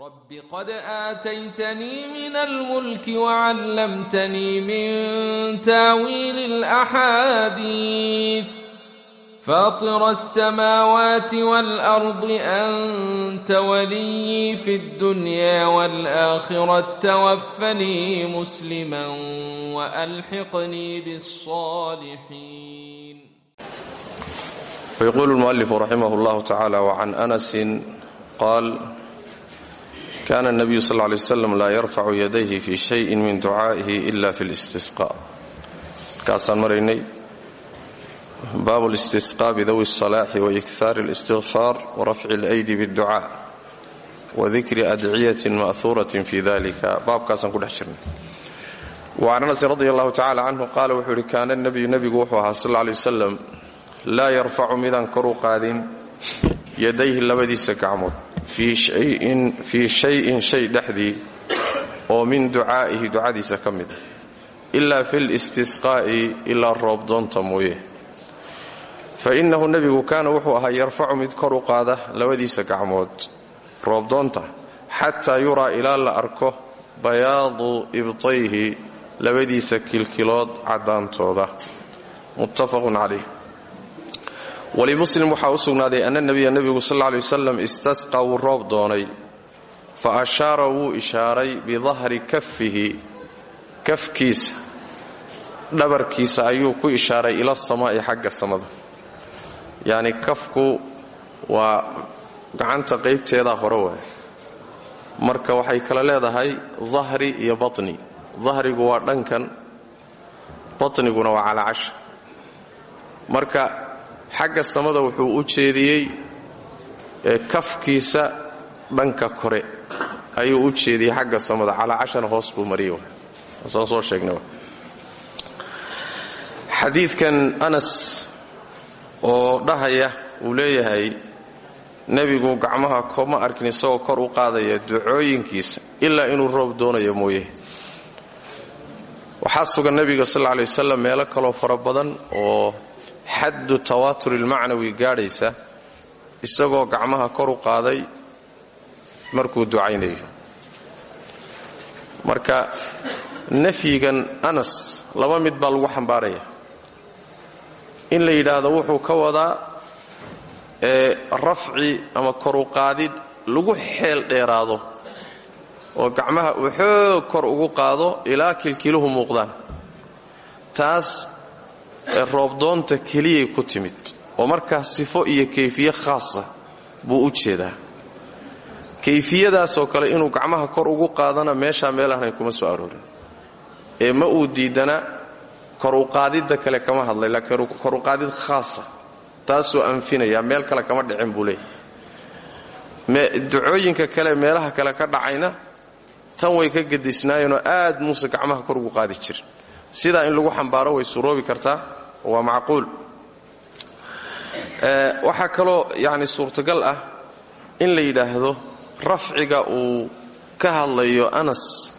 رب قد آتيتني من الملك وعلمتني من تاويل الأحاديث فاطر السماوات والأرض أنت ولي في الدنيا والآخرة توفني مسلما وألحقني بالصالحين فيقول المؤلف رحمه الله تعالى وعن أنس قال كان النبي صلى الله عليه وسلم لا يرفع يديه في شيء من دعائه إلا في الاستسقاء kaasaan maraynay baabu الاstisقاء bdawi الصلاح وإkثاar الاsتغفاar ورفع الأيدي بالدعاء وذikri أdعية مأثuرة في ذلika baabkaasaan ku dhex jirnay وعن أنس رضي الله تعالى عنه qaala wuxuu ihi kaana النبي nebigu wuxuu ahaa sl اه عليه وسلم laa yarfacu midaan kor u qaadin yadayhi labadiisa gacmood. Fii shayin shay dhexdii oo min ducaa'ihi ducadiisa ka mid. Ilaa fi listisqaa'i ilaa roobdoonta mooye. Fa innahu nebigu kaana wuxuu ahaa yarfacu mid kor u qaada labadiisa gacmood roobdoonta xataa yuraa ilaa la arko bayaadu ibtayhi labadiisa kilkilood caddaantooda. Muttafaqun calayh walimuslim waxaa u sugnaaday ana nebiya nebigu sal ly wasalam istasqa wuu roob doonay fa ashaara wuu ishaaray bidahri kafihi kafkiisa dhabarkiisa ayuu ku ishaaray ila samaa'i xagga samada. Yacni kafku waa gacanta qaybteedaa hore waay marka waxay kala leedahay dahri iyo batni. Dahrigu waa dhankan batniguna waa calacasha. Marka xagga samada wuxuu u jeediyey kafkiisa dhanka kore ayuu u jeediyey xagga samada. Calaacashana hoos buu mariyey. Soo soo sheegnay. Xadiidkan anas oo dhahaya uu leeyahay nebigu gacmaha koma arkin isagoo kor u qaadaya ducooyinkiisa ilaa inuu roob doonayo mooye. Waxaa sugan nebiga sal lla lay wasalam meelo kaloo fara badan oo xaddu tawaatur ilmacnawi gaadhaysa isagoo gacmaha kor u qaaday markuu ducaynayo. Marka nafyigan anas laba mid baa lagu xambaaraya. In la yidhaahdo wuxuu ka wadaa ee rafci ama kor u qaadid lagu xeel dheeraado oo gacmaha uu xoog kor ugu qaado ilaa kilkiluhu muuqdaan. Taas roobdoonta keliyay ku timid oo markaa sifo iyo kayfiye khaasa buu u jeedaa. Kayfiyadaasoo kale inuu gacmaha kor ugu qaadana meeshaa meelahayn kuma soo aroorin. Ee ma uu diidana kor u qaadidda kale kama hadlay laakiin kor u qaadid khaasa taasuu anfinaya meel kale kama dhicin buu leeyahy ducooyinka kale meelaha kale ka dhacayna tan way ka gedisnaayeenoo aad muuse gacmaha kor ugu qaadi jirin sidaa in lagu xambaaro way suroobi kartaa waa macquul. Waxaa kaloo yacni suurtagal ah in la yidhaahdo rafciga uu ka hadlayo anas.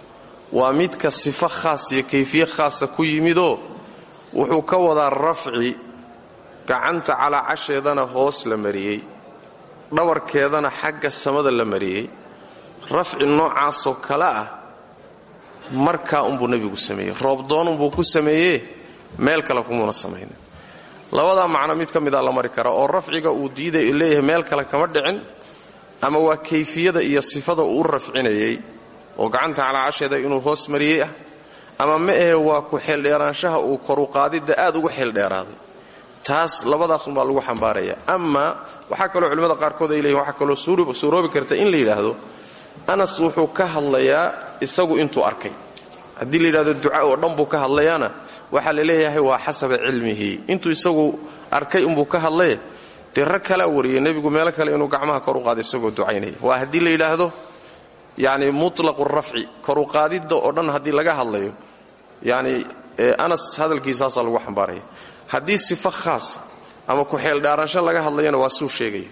Waa midka sifo khaas iyo kayfiye khaasa ku yimidoo wuxuu ka wadaa rafci gacanta calaacasheedana hoos la mariyey dhabarkeedana xagga samada la mariyey. Rafci noocaasoo kale ah markaa unbuu nebigu sameeyey. Roobdoonunbuu ku sameeyee meel kale kumuuna samaynin. Labadaa macno mid ka mida la mari karaa oo rafciga uu diiday leeyahay meel kale kama dhicin ama waa kayfiyada iyo sifada uu u rafcinayay oo gacanta calaacasheeda inuu hoos mariyey ah ama ma ahe waa ku xeeldheeraanshaha uu koruqaadidda aad ugu xeeldheeraaday taas labadaasunbaa lagu xambaaraya. Ama waxaa kaloo culimmada qaarkood ay leeyihiin waxaa kaloo suuroobi karta in la yidhaahdo anas wuxuu ka hadlayaa isagu intuu arkay. Haddii la yidhahdo duca oo dhan buu ka hadlayaana waxaa la leeyahay waa xasaba cilmihi. Intuu isagu arkay unbuu ka hadlaye dee rag kalaa wariyay nebigu kale inuu gacmaha kor u qaado isagoo ducaynaya. Waa haddii la yidhaahdo yacni mutlaqu rafci koruqaadidda oo dhan haddii laga hadlayo yacni anas hadalkiisaasaa lagu xambaaraya. Haddii sifo khaasa ama ku-xeeldhaaraansho laga hadlayana waa suu sheegaya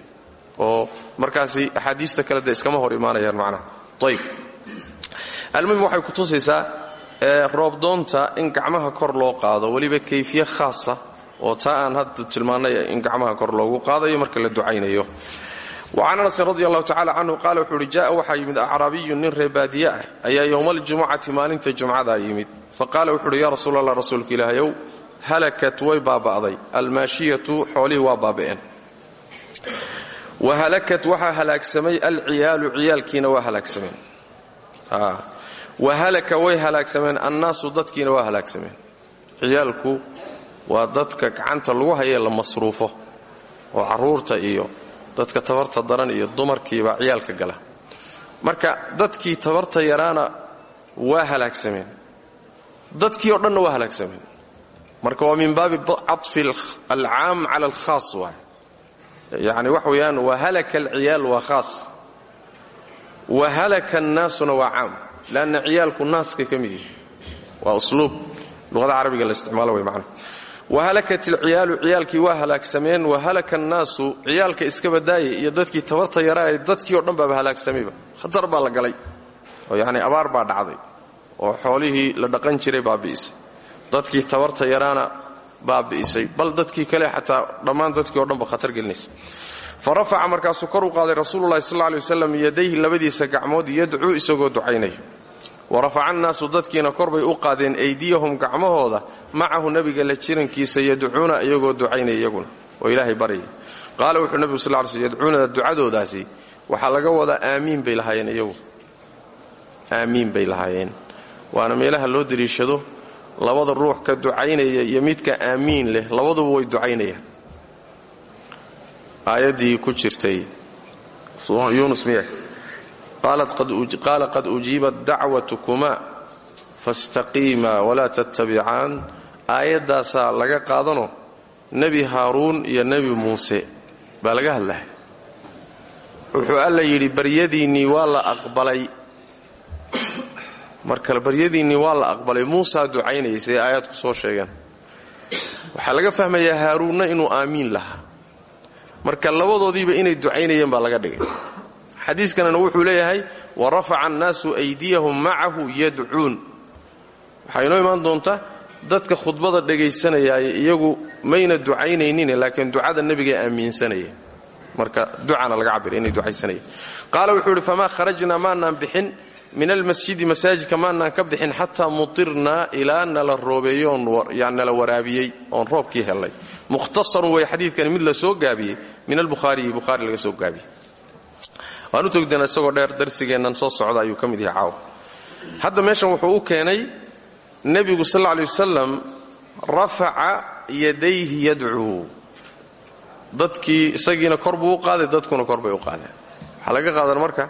oo markaasi axaadiista kale de iskama hor imaanayaan macnaha. Ayb almuhim waxay ku tusaysaa roobdoonta in gacmaha kor loo qaado weliba kayfiye khaasa oo taa aan hadda tilmaannay in gacmaha kor loogu qaadayo marka la ducaynayo. Wacan anasin radi allahu tacala canhu qaala wuxuu uhi ja'a waxaa yimid acraabiyun nin reebaadiye ah ayaa yowmaljumucati maalinta yimid. Faqaala wuxuu uhi yaa rasuul allah rasuulka ilaahayow halakat way baaba'day almaashiyatu xoolihii waa baaba'een wa halakat waxaa halaagsamay alciyaalu ciyaalkiina waa halaagsameen wa halaka way halaagsameen annaasu dadkiina waa halaagsameen ciyaalku waa dadka gacanta lagu hayee la masruufo. Oo carruurta iyo dadka tabarta daran iyo dumarkiibaa ciyaalka gala. Marka dadkii tabarta yaraana waa halaagsameen dadkii oo dhanna waa halaagsameen marka waa min baabi caطfi alcaam cala alkhaas waay yani wax weeyaan wa halaka alciyaal waa khaas. Wa halaka annaasuna waa caam. Leanna ciyaalku naaskay ka mid yihi waa usluub. Luqada carabiga la isticmaalo way macna wahalakat alciyaalu ciyaalkii waa halaagsameen wahalaka annaasu ciyaalka iska badaayay iyo dadkii tabarta yaraay dadkii o dhan baaba halaagsamayba khatar baa la oo yacni oo la dhaqan jiray baabi'isay. Bal dadkii kale xataa dhammaan dadkii o dhanba khatar gelinaysa. Fa rafaca markaasuu kor u qaaday rasuululahi sal ley waslam yadayhi labadiisa gacmood yadcuu isagoo ducaynaya. Warafaca annaasu dadkiina korbay u qaadeen aydiyahum gacmahooda macahu nebiga la jirankiisa yadcuuna iyagoo ducaynaya iyaguna oo ilaahay baryay qaala wuxuu nebigu sal ly sl ducadoodaasi waxaa laga wadaa aamiin bay lahaayeen iyagu. Aamiin bay lahaayeen. Waana meelaha loo deliishado labada ruux ka ducaynaya iyo midka aamiin leh labaduba way ducaynayaan. Aayaddii ku jirtay. Yunus miya qaala qad ujiibat dacwatukuma fastaqiimaa walaa tattabicaan aayaddaasaa laga qaadano nebi haaruun iyo nebi muuse. Baa laga hadlaya wuxuu alla yidhi baryadiinnii waa la aqbalay marka baryadiinnii waa la aqbalay. Muusaa ducaynayay siday aayaadku soo sheegeen. Waxaa laga fahmayaa haaruunna inuu aamiin lahaa. Marka labadoodiiba inay ducaynayeen baa laga dhigay. Xadiiskanana wuxuu leeyahay wa rafaca annaasu aydiyahum macahu yadcuun. Waxaa inoo imaan doonta dadka khudbada dhegaysanayaaye iyagu mayna ducaynaynin laakiin ducada nebigay aaminsanayeen marka ducana laga cabira inay ducaysanayeen qaala wuxuu idhi famaa kharajnaa maanaan bixin min almasjidi masaajidka maanaan ka bixin xataa mutirnaa ilaa nala roobeeyo nala waraabiyey oon roobkii hellay mukhtasarun way xadiidkani mid la soo gaabiyey min albukhaariyi bukhaari laga soo gaabiyey. Waan u togdana isagoo dheer darsigeennan soo socda ayuu ka mid yahay caawa. Hadda meeshan wuxuu u keenay nebigu sal lla alay wasalam yadayhi yadcuu dadkii isagiina kor u qaaday dadkuna kor bay u qaadeen. Waxaa qaadan marka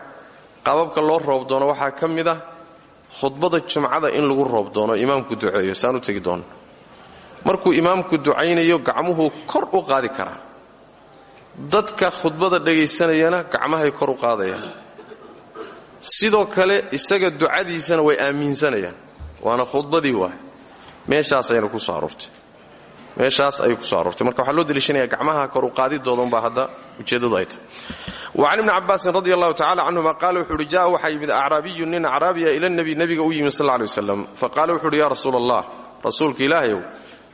qaababka loo roob doono waxaa ka mid ah khudbada jumcada in lagu roob doono imaamku duceeyo saan u tegi doono markuu imaamku ducaynayo gacmuhuu kor u qaadi karaa. Dadka khudbada dhegaysanayana gacmahay kor u qaadayaan. Sidoo kale isaga ducadiisana way aaminsanayaan waana khudbadii waay meeshaasayna ku soo aroortay meeshaas ayay ku soo aroortay marka waxaa loo deliishanaya gacmaha kor u qaadidoodanbaa hadda ujeeddadu ay tahay wacan ibni cabaasin radi allahu tacala canhuma qaala wuxuu uhi ja'a waxaa yimid acraabiyu nin acraabiya ila nebi nebiga u yimid sal lla alay waslam faqaala wuxu uhi ya rasuula rasuulka ilaahayow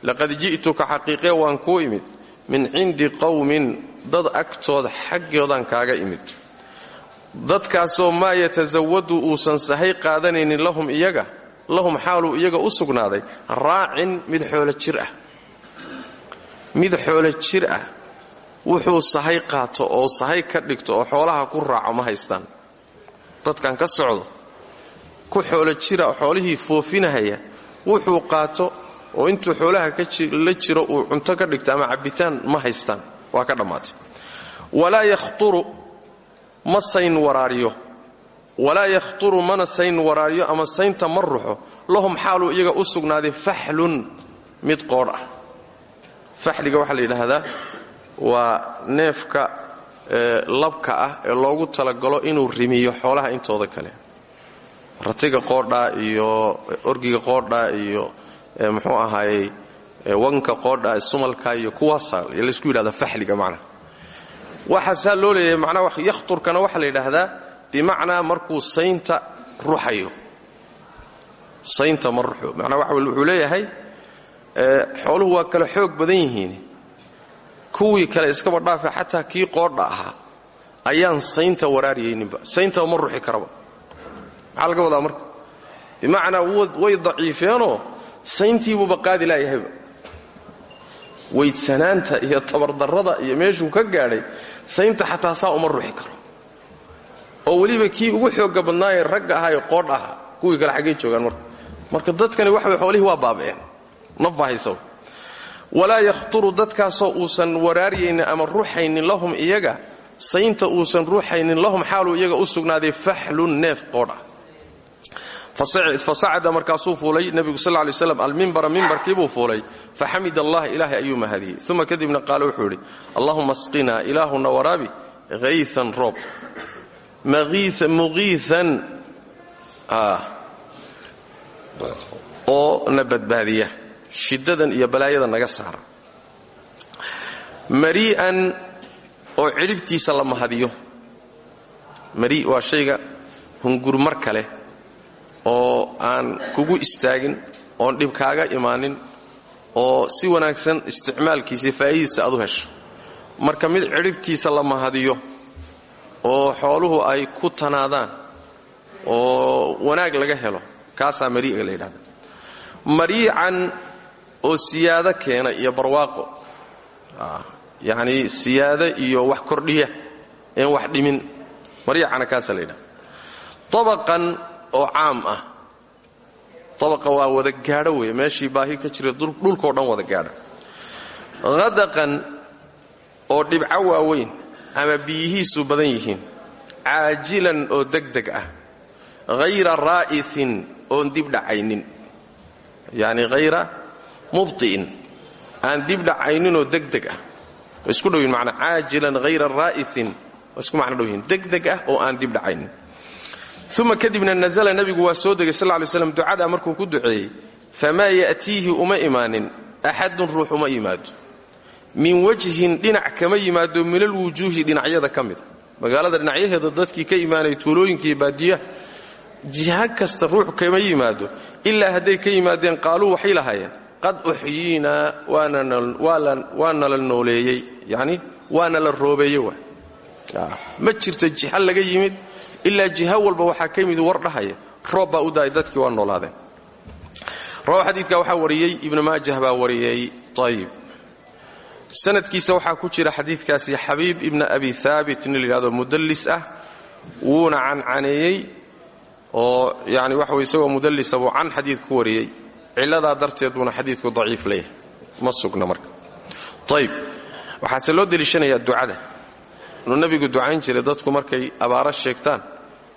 laqad ji'tuka xaqiiqee waan kuu imid. Min cindi qowmin dad agtooda xaggoodaan kaaga imid. Dadkaasoo maa yatasawadu uusan sahay qaadanaynin lahum iyaga lahum xaaluu iyaga u sugnaaday raacin mid xoolo jir ah mid xoolo jir ah wuxuu sahay qaato oo sahay ka dhigto oo xoolaha ku raaco ma haystaan. Dadkan ka socdo ku xoolo jira xoolihii foofinahaya wuxuu qaato oo intuu xoolaha la jiro uu cunto ka dhigto ama cabbitaan ma haystaan waa ka dhammaatay walaa yakhturu ma waraariyo. Walaa yakhturu mana sayn waraariyo ama saynta ma ruxo. Lahum xaaluu iyaga u sugnaaday faxlun mid qoodh ah faxliga waxaa la yidhaahdaa waa neefka labka ah ee loogu talagalo inuu rimiyo xoolaha intooda kale. Ratiga qoodhaa iyo orgiga qoodhaa iyo muxuu ahaayey wanka qoodha sumalka iyo kuwaasa laysku yidhahda faxliga macnaha waxaasaa loo leeyahay macnaha yakhturkana waxaa la yidhaahdaa bimacnaa markuu saynta ruxayo. Saynta ma ruxo. Macnaa wuxuu leeyahay xooluhu waa kale xoog badan yihiin. Kuwii kale iskaba dhaafa xataa kii qoodha ahaa ayaan saynta waraariyayninba sayntaba ma ruxi karaba. Maxaa laga wadaa marka? Bimacnaa way daciifeenoo sayntiibuuba qaadi laayahayba. Weydsanaanta iyo tabardarrada iyo meeshuu ka gaadhay saynta xataa saa uma ruxi karo. Oo weliba kii ugu xooga badnaayee ragga ahaayee qoodh aha kuwii kale xaggay joogaan marka. Marka dadkani waxa way xoolihii waa baaba'een nafbahaysaw walaa yakhturu dadkaasoo uusan waraariyaynin ama ruuxaynin lahum iyaga saynta uusan ruuxaynin lahum xaaluu iyaga u sugnaaday faxlun neef qoodh ah fasacada markaasuu fuulay nebigu sal lay slam almimbara mimbarkiibuu fuulay. Faxamid allah ilaahay ayuu mahadiyey. Uma kadibna qaale wuxuu yidhi allahuma asqinaa ilaahuna waraabi haytan roob. Muqiian oo na badbaadiya shiddadan iyo balaayadan naga saara marii'an oo cidhibtiisa la mahadiyo. Mari waa shayga hungurmar kale oo aan kugu istaagin oon dhib kaaga imaanin oo si wanaagsan isticmaalkiisa faa'iidaysa aad u hesho. Marka mid cidhibtiisa la mahadiyo oo xooluhu ay ku tanaadaan oo wanaag laga helo kaasaa mariiga la yidhahda mariican oo siyaado keena iyo barwaaqo. Yacnii siyaado iyo wax kordhiya een wax dhimin. Mariicana kaasaa la tabaqan oo caam ah. Tabaqa waa wada gaadho weeye meeshii baahi ka jira dhulkao dhan wada gaadha hadaqan oo dhibco waaweyn ama biyihiisu badan yihiin caajilan oo degdeg ah hayra raa'isin oon dib dhacaynin. Yacni hayra mubti'in. Aan dib dhacayninoo degdeg ah. Way isku dhow yihiin manaa caajilan hayra isku macno dhow degdeg ah oo aan dib dhacaynin. Uma kadibna nazla nebigu waa soo degay sal lay slam ducadaa markuu ku duceeyey famaa ya'tiihi uma imaanin. Axadun ruux uma yimaado min wajhin dhinac kama yimaado minal wujuuhi dhinacyada ka mida magaalada dhinacyaheeda dadkii ka imaanaya tuulooyinka iyo baadiyaha jiha kasta ruux kama yimaado. Ilaa hadday ka yimaadeen qaaluu waxay lahaayeen qad uxyiinaa waa nala nooleeyey yani waana la roobeeye wa. Ma jirto jiha laga yimid ilaa jiha walba waxaa ka war dhahaya roob u daay dadkii waa noolaadeen. Rawa xadiidka waxaa wariyey ibnu maajah baa wariyey ayib sanadkiisa waxaa ku jira xadiidkaasi xabiib ibna abi haabit nin la yidhahdo mudallis ah wuuna cancaneeyey oo yani waxa isagoo mudallisa buu can xadiid ku wariyey cilladaa darteed buuna xadiidku daciif leeyahay. Ma sugna marka. Ayib waxaase loo deliishanayaa ducada. Inuu nebigu ducayn jiray dadku markay abaaro sheegtaan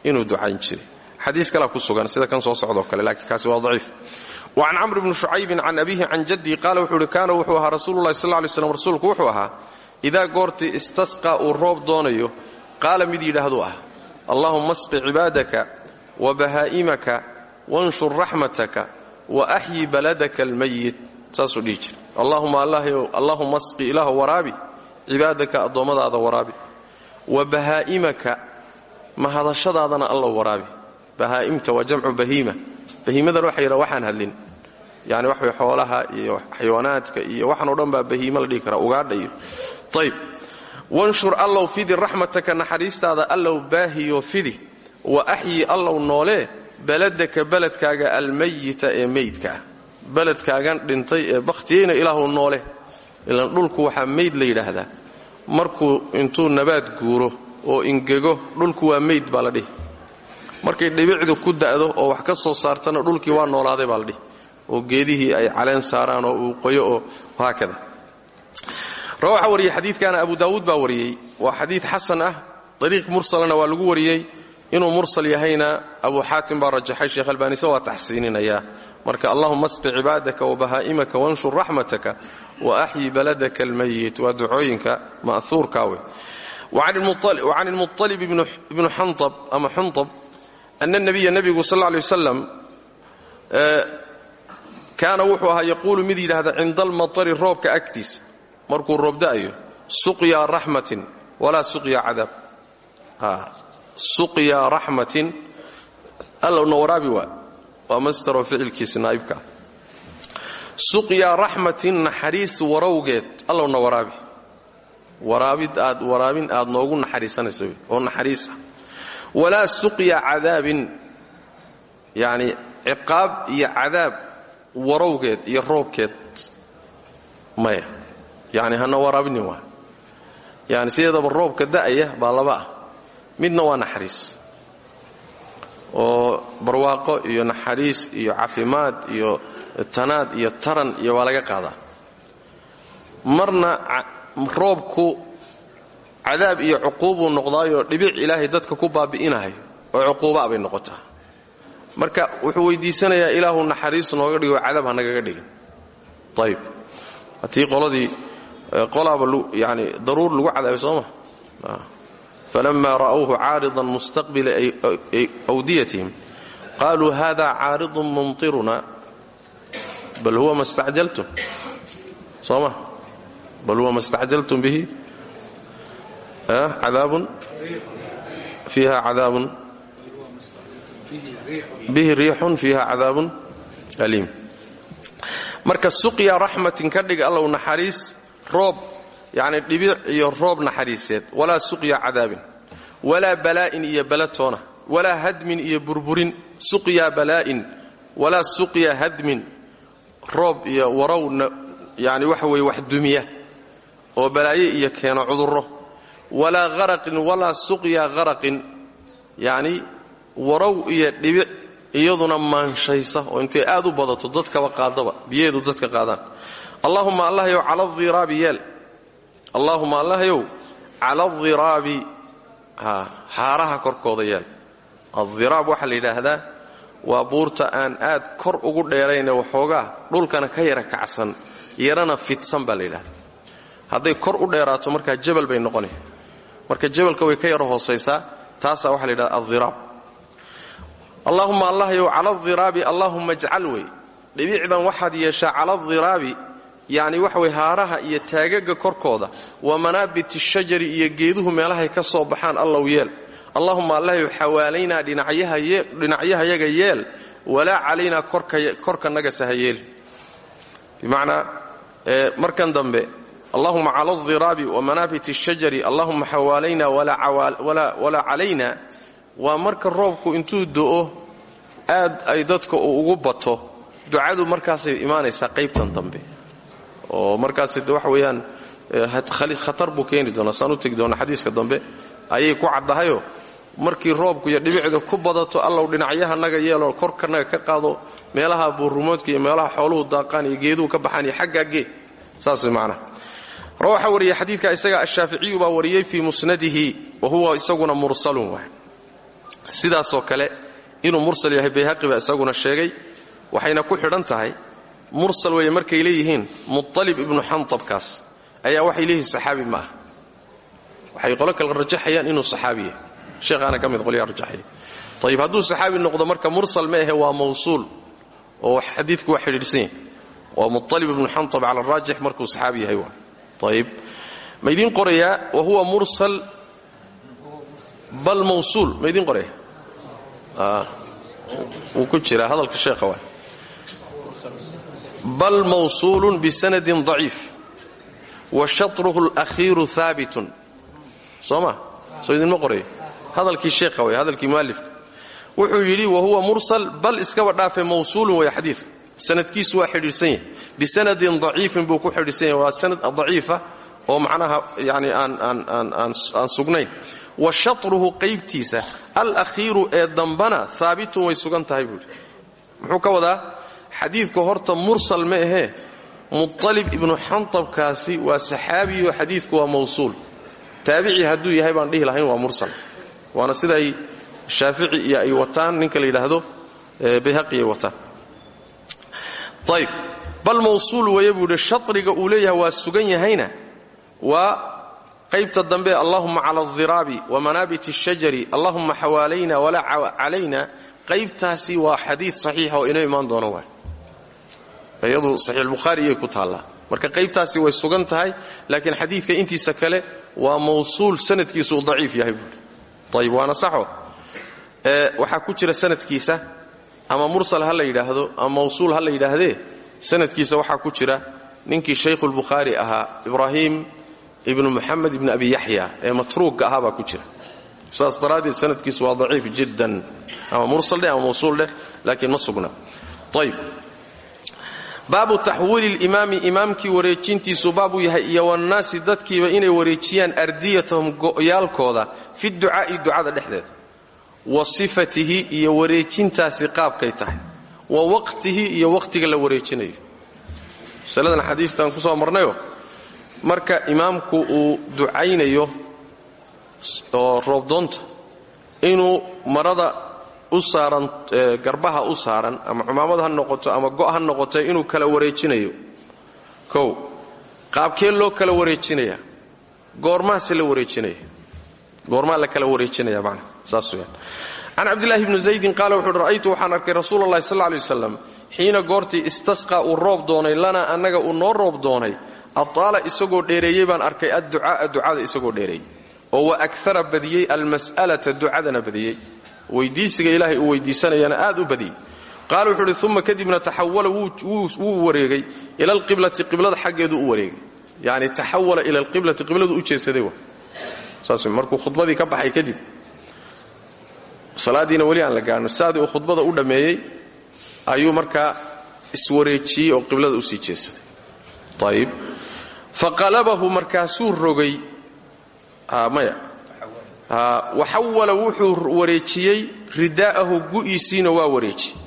inuu ducayn jiray. Xadiis kalea ku sugan sida kan soo socdoo kale laakiin kaasi waa daciif. Wacan camr bni shucaybin can abihi can jaddihi qaala wuxuu uhi wuxuu ahaa rasuululahi sal lay slam rasuulku wuxuu ahaa idaa goortii istasqaa uu roob doonayo qaala mid yidhaahduu ah allahuma asqi cibaadaka wa bahaa'imaka wanshur raxmataka wa axyi baladaka almayit saasuu dhihi jira allahuma asqi ilaahu waraabi cibaadaka addoommadaada waraabi wa bahaa'imaka mahadashadaadana allow waraabi bahaa'imta waa jamcu bahiima bahiimadan waxa yidhaha waxaan hadlin yani wax way xoolaha iyo xayawaanaadka iyo waxaan o dhan baa la dhihi karaa ugaadha iyo ayb wanshur allow fidi raxmataka naxariistaada allow baahiyo fidi wa axyi allow noolee baladaka baledkaaga almayita ee meydka ah. Baledkaagan dhintay ee bakhtiyeyna ilaahu noole. Ilan dhulku waxaa meyd la yidhaahdaa. Markuu intuu nabaad guuro oo ingego dhulku waa meyd baa la dhihi. Markay dhibicdu ku da'do oo wax ka soo saartana dhulkii waa noolaaday baa la dhihi. Oo geedihii ay caleen saaraan oo uu qoyo oo haakada rawaxa wariyey xadiidkaana abu daawuud baa wariyey. Waa xadiid xasan ah dariiq mursalana waa lagu wariyey inuu mursal yahayna abu xaatim baa rajaxay sheekh albaanise waa taxsiininaya. Marka allahuma asqi cibaadaka wa bahaa'imaka wanshur raxmataka wa axyi baladaka almayit waa ducooyinka ma'huurka wey wacan ilmuطalib ibnu xanab ama xunab ana nabiya nebigu sal lay wasalam kaana wuxuu ahaa yaquulu mid yidhaahda cinda almatari roobka agtiisa markuu roob da'ayo suqya raxmatin walaa suqya cadaab suqya raxmatin allowna waraabi waa waa mastaroo ficilkiisa naa'ibka. Ah suqya raxmatin naxariis warowgeed. Allowna waraabi. Waraabid aad waraabin aad noogu naxariisanayso oo naxariisa walaa suqya cadaabin. Yacni ciqaab iyo cadaab warowgeed iyo roobkeed maya. Yacni hana waraabinin waa yani sideedaba roobka da'aya baa laba ah midna waa naxariis. Oo barwaaqo iyo naxariis iyo caafimaad iyo tanaad iyo taran iyo waa laga qaadaa. Marna roobku cadaab iyo cuquubuu noqdaayoo dhibic ilaahay dadka ku baabi'inahayo oo cuquubaa bay noqotaa. Marka wuxuu weydiisanayaa ilaahu naxariis nooga dhigo cadaab ha nagaga dhigin. Ayib hatii qoladii qolaaba yani daruur lagu cadaabay sooma falama ra'whu caariضa mustaqbila wdiyatihim qaluu hada caaridun mumطiruna bal huwa ma stacjaltum sooma bal huwa ma stacjaltum bihi cadaabun fiiha cadaabun bihi riixun fiiha cadaabun aliim marka suqya raxmatin ka dhig allow naxariis roob yani dhibic iyo roob naxariiseed walaa suqya cadaabin walaa balaa'in iyo balatoona walaa hadmin iyo burburin suqya balaa'in walaa suqya hadmin roob iyo warow yani waxa weye wax dumiya oo balaaye iyo keeno cudurro walaa haraqin walaa suqya haraqin yacni warow iyo dhibic iyaduna maanshaysa oo intay aad u badato dadkaba qaadaba biyaheedu dadka qaadaan. Allahuma allahyow cala adiraabi yeel allaahuma allahyow cala adiraabi haaraha korkooda yeel adiraab waxaa la yidhaahdaa waa buurta aan aad kor ugu dheerayne waxoogaa dhulkana ka yara kacsan yarana fidsan baa la yidhahdaa hadday kor u dheeraato markaa jabal bay noqonaya marka jabalka way ka yara hoosaysaa taasaa waxaa la yidhahda adiraab allaahuma allahyow cala adiraabi allaahuma ajcal wey. Dhibicdan waxaad yeeshaa cala yacni waxa way haaraha iyo taagaga korkooda. Wa manaabit shajari iyo geeduhu meelahay ka soo baxaan allow yeel. Allahuma allahyow xawaalaynaa dhinacyahayaga yeel. Walaa calaynaa korkanaga saha yeeli bimacnaa markan dambe allahuma cala adiraabi wa manaabit shajari. Allahuma xawaalayna walaa calayna waa marka roobku intuu do'o aad ay dadka ugu bato. Ducadu markaasay imaanaysaa qaybtan dambe oo markaas waxa weeyaan khatar buu keeni doonaa. Saan u doona xadiiska dambe ayay ku caddahayo markii roobku iyo dhibicda ku badato allow dhinacyahanaga yeeloo korkanaga ka qaado meelaha buurrumoodka iyo meelaha xooluhu daaqaan iyo geeduhu ka baxaan iyo xaggaa gee saas way macnaha waxaa wariyey xadiidka isaga ashaaficiyu baa wariyey fii musnadihi wa huwa isaguna mursalun waay sidaasoo kale inuu mursal yahay bayhaqi baa isaguna sheegay waxayna ku xidhan tahay mursal weeye markay leeyihiin mualib ibnu xantabkaas ayaa waxay leeyihiin saxaabi ma waxay qolo kale rajaxayaan inuu saxaabi yahay. Sheekhaana ka mid qolyaa rajaxaya. Ayib hadduu saxaabi noqdo marka mursal ma ahe waa mawsuul oo xadiidku waa xidhiidhsan waa mualib ibnu xantab cala araajix markuu saxaabi yahay waa. Ayib ma idiin qorayaa wa huwa mursal bal mawsuul. Ma idiin qoraya wuu ku jiraa hadalka sheekha waa bal mawsuulun bisanadin daciif wa shatruhu alakhiiru haabitun soo ma soo idinma qoraya hadalkii sheekha way hadalkii mualifka wuxuu yidhi wa huwa mursal bal iskaba dhaafe mawsuulun way xadiidka sanadkiisu waa xidhiidhsan yahay bisanadin daciifin buu ku xidhiidhsan yahay waa sanad daciifa oo macnaha yani aan sugnayn wa shatruhu qaybtiisa alakhiiru ee dambana haabitun way sugan tahay buu yidhi muxuu wadaa xadiidku horta mursal ma ahee mualib ibnu xantabkaasi waa saxaabiyo xadiidku waa mawsuul. Taabici hadduu yahay baan dhihi lahayn waa mursal. Waana siday shaafici iyo ay wataan ninka la yidhaahdo bayhaqi ay wataan. Bal mawsuul weeye buu shatriga uu waa sugan yahayna waa qaybta dambe allahuma cala aldiraabi wa manaabit ashajari allahuma xawaalayna walaa calayna qaybtaasi waa xadiid saxiixa oo inoo imaan doono waay iyadu saxiixulbukhaari iyay ku taallaa. Marka qaybtaasi way sugan tahay laakiin xadiidka intiisa kale waa mawsuul sanadkiisuu daciif yahay buui ayib waana saxo. Waxaa ku jira sanadkiisa ama mursal ha la yidhaahdo ama mawsuul ha la yidhaahdee sanadkiisa waxaa ku jira ninkii shaykhulbukhaari ahaa ibraahim ibnu muxamed ibni abi yaxya ee matruugga ahaa baa ku jira. Saas daraaddeed sanadkiisu waa daciif jiddan ama mursal dheh ama mawsuul dheh laakiin ma sugna. Ayb baabu taxwiili limaami imaamkii wareejintiisu baabuu yahay iyo wannaasi dadkiiba inay wareejiyaan ardiyatahum go'yaalkooda fi ducaa'i ducada dhexdeeda. Wa sifatihi iyo wareejintaasi qaabkay tahay. Wa waqtihi iyo waqtiga la wareejinayo. Masaladan xadiistaan ku soo marnayo marka imaamku uu ducaynayo oo roobdoonta inuu marada u saaran garbaha u saaran ama cumaamad ha noqoto ama go' ha noqoto inuu kala wareejinayo. Kow qaabkee loo kala wareejinaya? Goormaase la wareejinaya. Goormaa la kala wareejinaya macna saas weyaan can cabdillaahi bni zaydin qaala ra'aytu waxaan arkay rasuula allahi sal lla lay waslam xiina goortii uu roob doonay lana annaga uu noo roob doonay. Ataala isagoo dheereeyey baan arkay adducaaa ducada isagoo dheereeyey. Oo wa akara badiyey almas'alata ducadana badiyey weydiisiga ilaahay uu weydiisanayana aad u badiyey qaala wuxuu uhi uma kadibna taxawala wuu wareegay. Ila alqiblati qiblada xaggeedu u wareegay. Yani taxawala ila alqiblati qibladu u jeedsaday saas markuu khudbadii ka baxay kadib salaadiina weli aan la gaarno saadii uu khudbada u dhammeeyey ayuu markaa iswareejiyey oo qiblada u sii jeedsaday. Ayib faqalabahu markaasuu rogay maya waxawala wuxuu wareejiyey ridaa'ahu gu'iisiina waa wareejiyey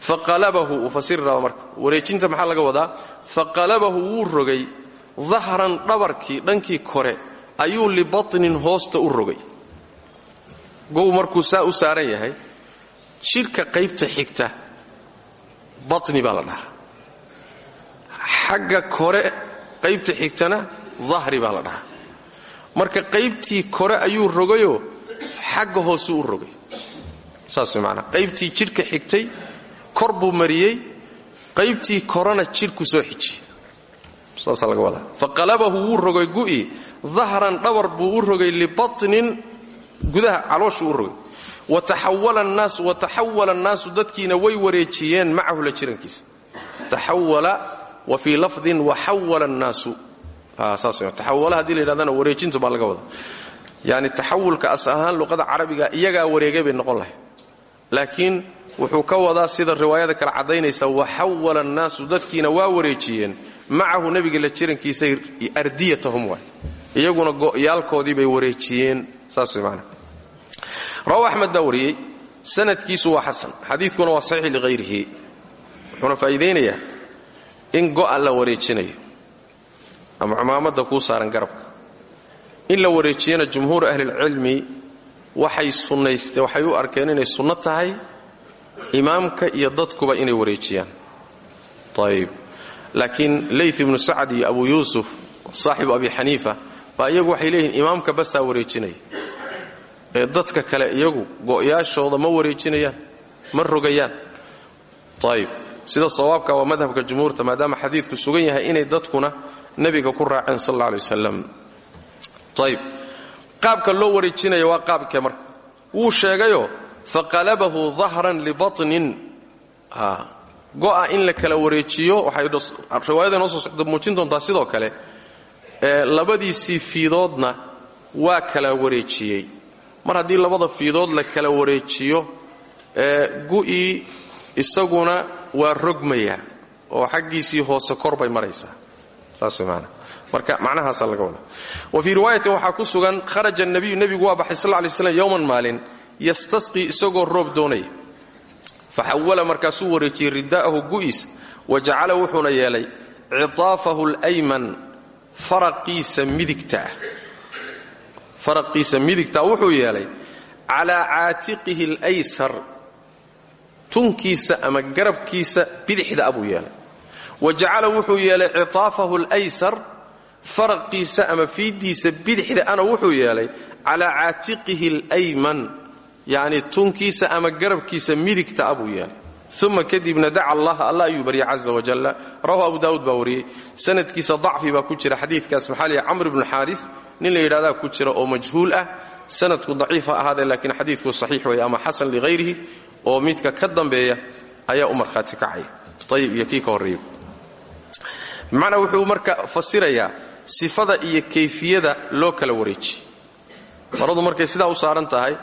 faqalabahu uu fasiri raba marka wareejinta maxaa laga wadaa faqalabahu wuu rogay dahran dhabarkii dhankii kore ayuu libatnin hoosta u rogay gow markuu saa u saaran yahay jidhka qaybta xigta batni baa la dhahaa kore qaybta xigtana dahri baa la dhahaa marka qaybtii kore ayuu rogayoo xagga hoosuu u rogay. Saas way maanaa qaybtii jidhka xigtay kor buu mariyey. Qaybtii korena jidhku soo xijiyey. Saasaa laga wadaa. Faqalabahu wuu rogay gu'i. Dahran dhabar buu u rogay libatnin gudaha calooshuu u rogay. Wataxawala annaasu. Dadkiina way wareejiyeen macahu la jirankiisa. Taxawala wa fii lafdin waxawala annaasu taxawala haddii la yidhahdana wareejintu baa laga wadaa. Yani taxawulka as luqada carabiga iyagaa wareegay bay noqon lahay laakiin wuxuu ka wadaa sida riwaayada kale caddaynaysa waxawala annaasu dadkiina waa wareejiyeen. Macahu nebiga la jirankiisa ardiyatahum waay iyaguna go'yaalkoodii bay wareejiyeen. Saas way maanaa rawahu axmed baa sanadkiisu waa xasan. Xadiidkuna waa saxiix lighayrihi wuxuuna faa'iidaynayaa in go'a la wareejinayo ama cumaamadda kuu saaran garabka. In la wareejiyana jumhuur ahlilcilmi waxay sunnaystee waxay u arkeen inay sunno tahay imaamka iyo dadkuba inay wareejiyaan. Ayib laakiin layth ibnu sacad iyo abu yuusuf saaxibu abi xaniifa baa iyagu waxay leeyihiin imaamka basaa wareejinaya. Ee dadka kale iyagu go'yaashooda ma wareejinayaan ma rogayaan. Ayib sida sawaabka waa madhabka jumhuurta maadaama xadiidku sugan yahay inay dadkuna nebiga ku raaceen sal alla alay wasalam qaabka loo wareejinaya waa qaabkee marka wuu sheegayoo faqalabahu dahran libatnin go'a in la kala wareejiyo waxay riwaayada noo soo muujin doontaa sidoo kale labadiisii fiidoodna waa kala wareejiyey. Mar haddii labada fiidood la kala wareejiyo gu'ii isaguna waa rogmaya oo xaggiisii hoose kor bay maraysaa saas way maanaa marka macnahaasaa laga wadaa wa fii riwaayatin waxaa ku sugan kharaja nabiyu nebigu waa baxay sal lay slam yowman maalin yastasqii isagoo roob doonaya faxawala markaasuu wareejiyey ridaa'ahu gu'iisa wa jacala wuxuuna yeelay citaafahu alyman faraqiisa midigta. Faraqiisa midigtaa wuxuu yeelay calaa caatiqihi alaysar tunkiisa ama garabkiisa bidixda a buu yeelay wa jacala wuxuu yeelay citaafahu alaysar faraqiisa ama fiiddiisa bidixda ana wuxuu yeelay calaa caatiqihi alayman yacni tunkiisa ama garabkiisa midigta a buu yeelay. Uma kadibna daca allaha allah ayuu baryay caza wajalla rawahu abu daawuud baa wariyey. Sanadkiisa dacfi baa ku jira xadiidkaas. Maxaa lihi camr ibnu xaaris nin la yidhahdaa ku jira oo majhuul ah. Sanadku daciif ha ahaadee laakiin xadiidku saxiix weeye ama xasan lighayrihi oo midka ka dambeeya ayaa u markhaati bimacnaa wuxuu marka fasirayaa sifada iyo kayfiyada loo kala wareejiye maradu markay sidaa u saaran tahay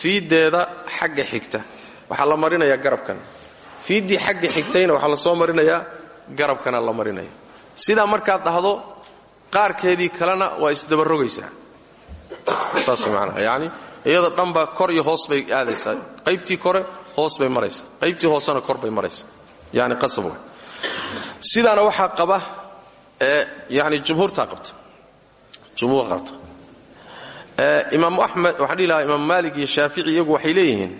fiiddeeda xagga xigta. Waxaa la marinayaa garabkan. Fiiddii xagga xigtayna waxaa la soo marinayaa garabkana la marinaya sidaa markaad dhahdo qaarkeedii kalena waa isdabarogaysaa. Saas manaa yani iyada dhanba kor iyo hoos bay aadaysaa. Qaybtii kore hoos bay maraysaa. Qaybtii hoosena kor bay maraysaa. Yani qasab sidaana waxaa qaba yani jumhuurtaa qabta. Jumhuur qabta imaam axmed waxaan dhihi lahaa imaam maalik iyo shaafici iyagu waxay leeyihiin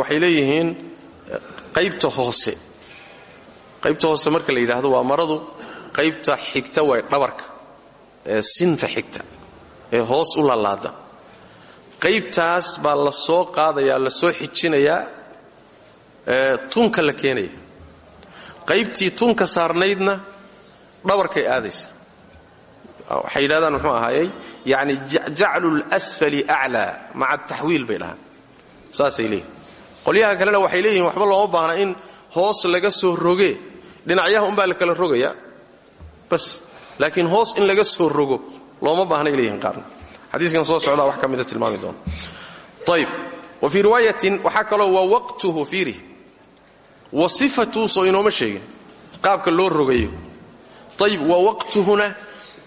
waxay leeyihiin qaybta hoose. Qaybta hoose marka la yidhaahdo waa maradu qaybta xigta way dhabarka ee sinta xigta ee hoos u lalaada qaybtaas baa la soo qaadayaa la soo xijinayaa tunka la keenaya qaybtii tunka saarnaydna dhabarkay aadaysa. Waxay yidhahdaan muxuu ahaayey yani jaclu lsfali aclaa maca ataxwiil bay dhahaan. Saasay kalena waxay leeyihiin waxba looma baahna in hoos laga soo roge. Dhinacyaha umbaa la kala rogaya bas. Laakiin hoos in laga soo rogo looma baahnay leeyihiin qaarna xadiiskan soo socdaa wax ka tilmaami doona. Ayb wa fii riwaayatin waxaa kaloo wa waqtuhu fiiri wa sifatuhu soo inooma sheegin. Qaabka loo rogayo. Ayb wa waqtuhuna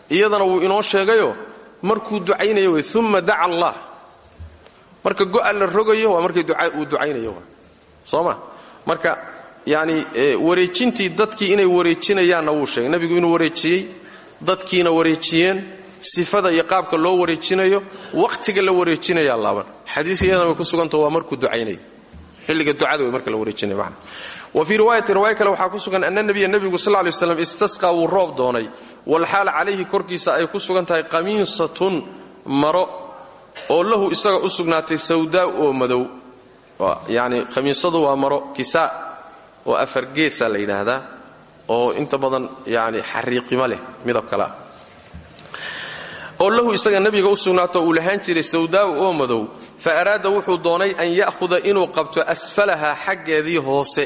iyadana wuu inoo sheegayo. Markuu ducaynayo wey uma daca allah. Marka go'a la rogayo waa markii uu ducaynayo. Soo ma marka yani wareejintii dadkii inay wareejinayaanna wuu sheegay. Nabigu inuu wareejiyey dadkiina wareejiyeen sifada iyo qaabka loo wareejinayo wakhtiga la wareejinayaa laaban. Xadiiska iyadana ku suganta waa markuu ducaynayo xilliga ducada wey marka la wareejinayo macna. Wa fii riwaayatin riwaaya kale waxaa ku sugan ana nabiya nebigu sal ly slam istasqaa wuu roob doonay. Walxaal calayhi korkiisa ay ku sugan tahay qamiisatun maro oo lahu isaga u sugnaatay sawdaa oo madow. Yani khamiisadu waa maro kisaa oo afargeesa la yidhaahdaa oo inta badan yani xariiqimo leh midab kale oo lahu isaga nebiga u sugnaato jiray sawdaa'u oo madow fa araada wuxuu doonay an ya'huda inuu qabto asfalaha xaggeedii hoose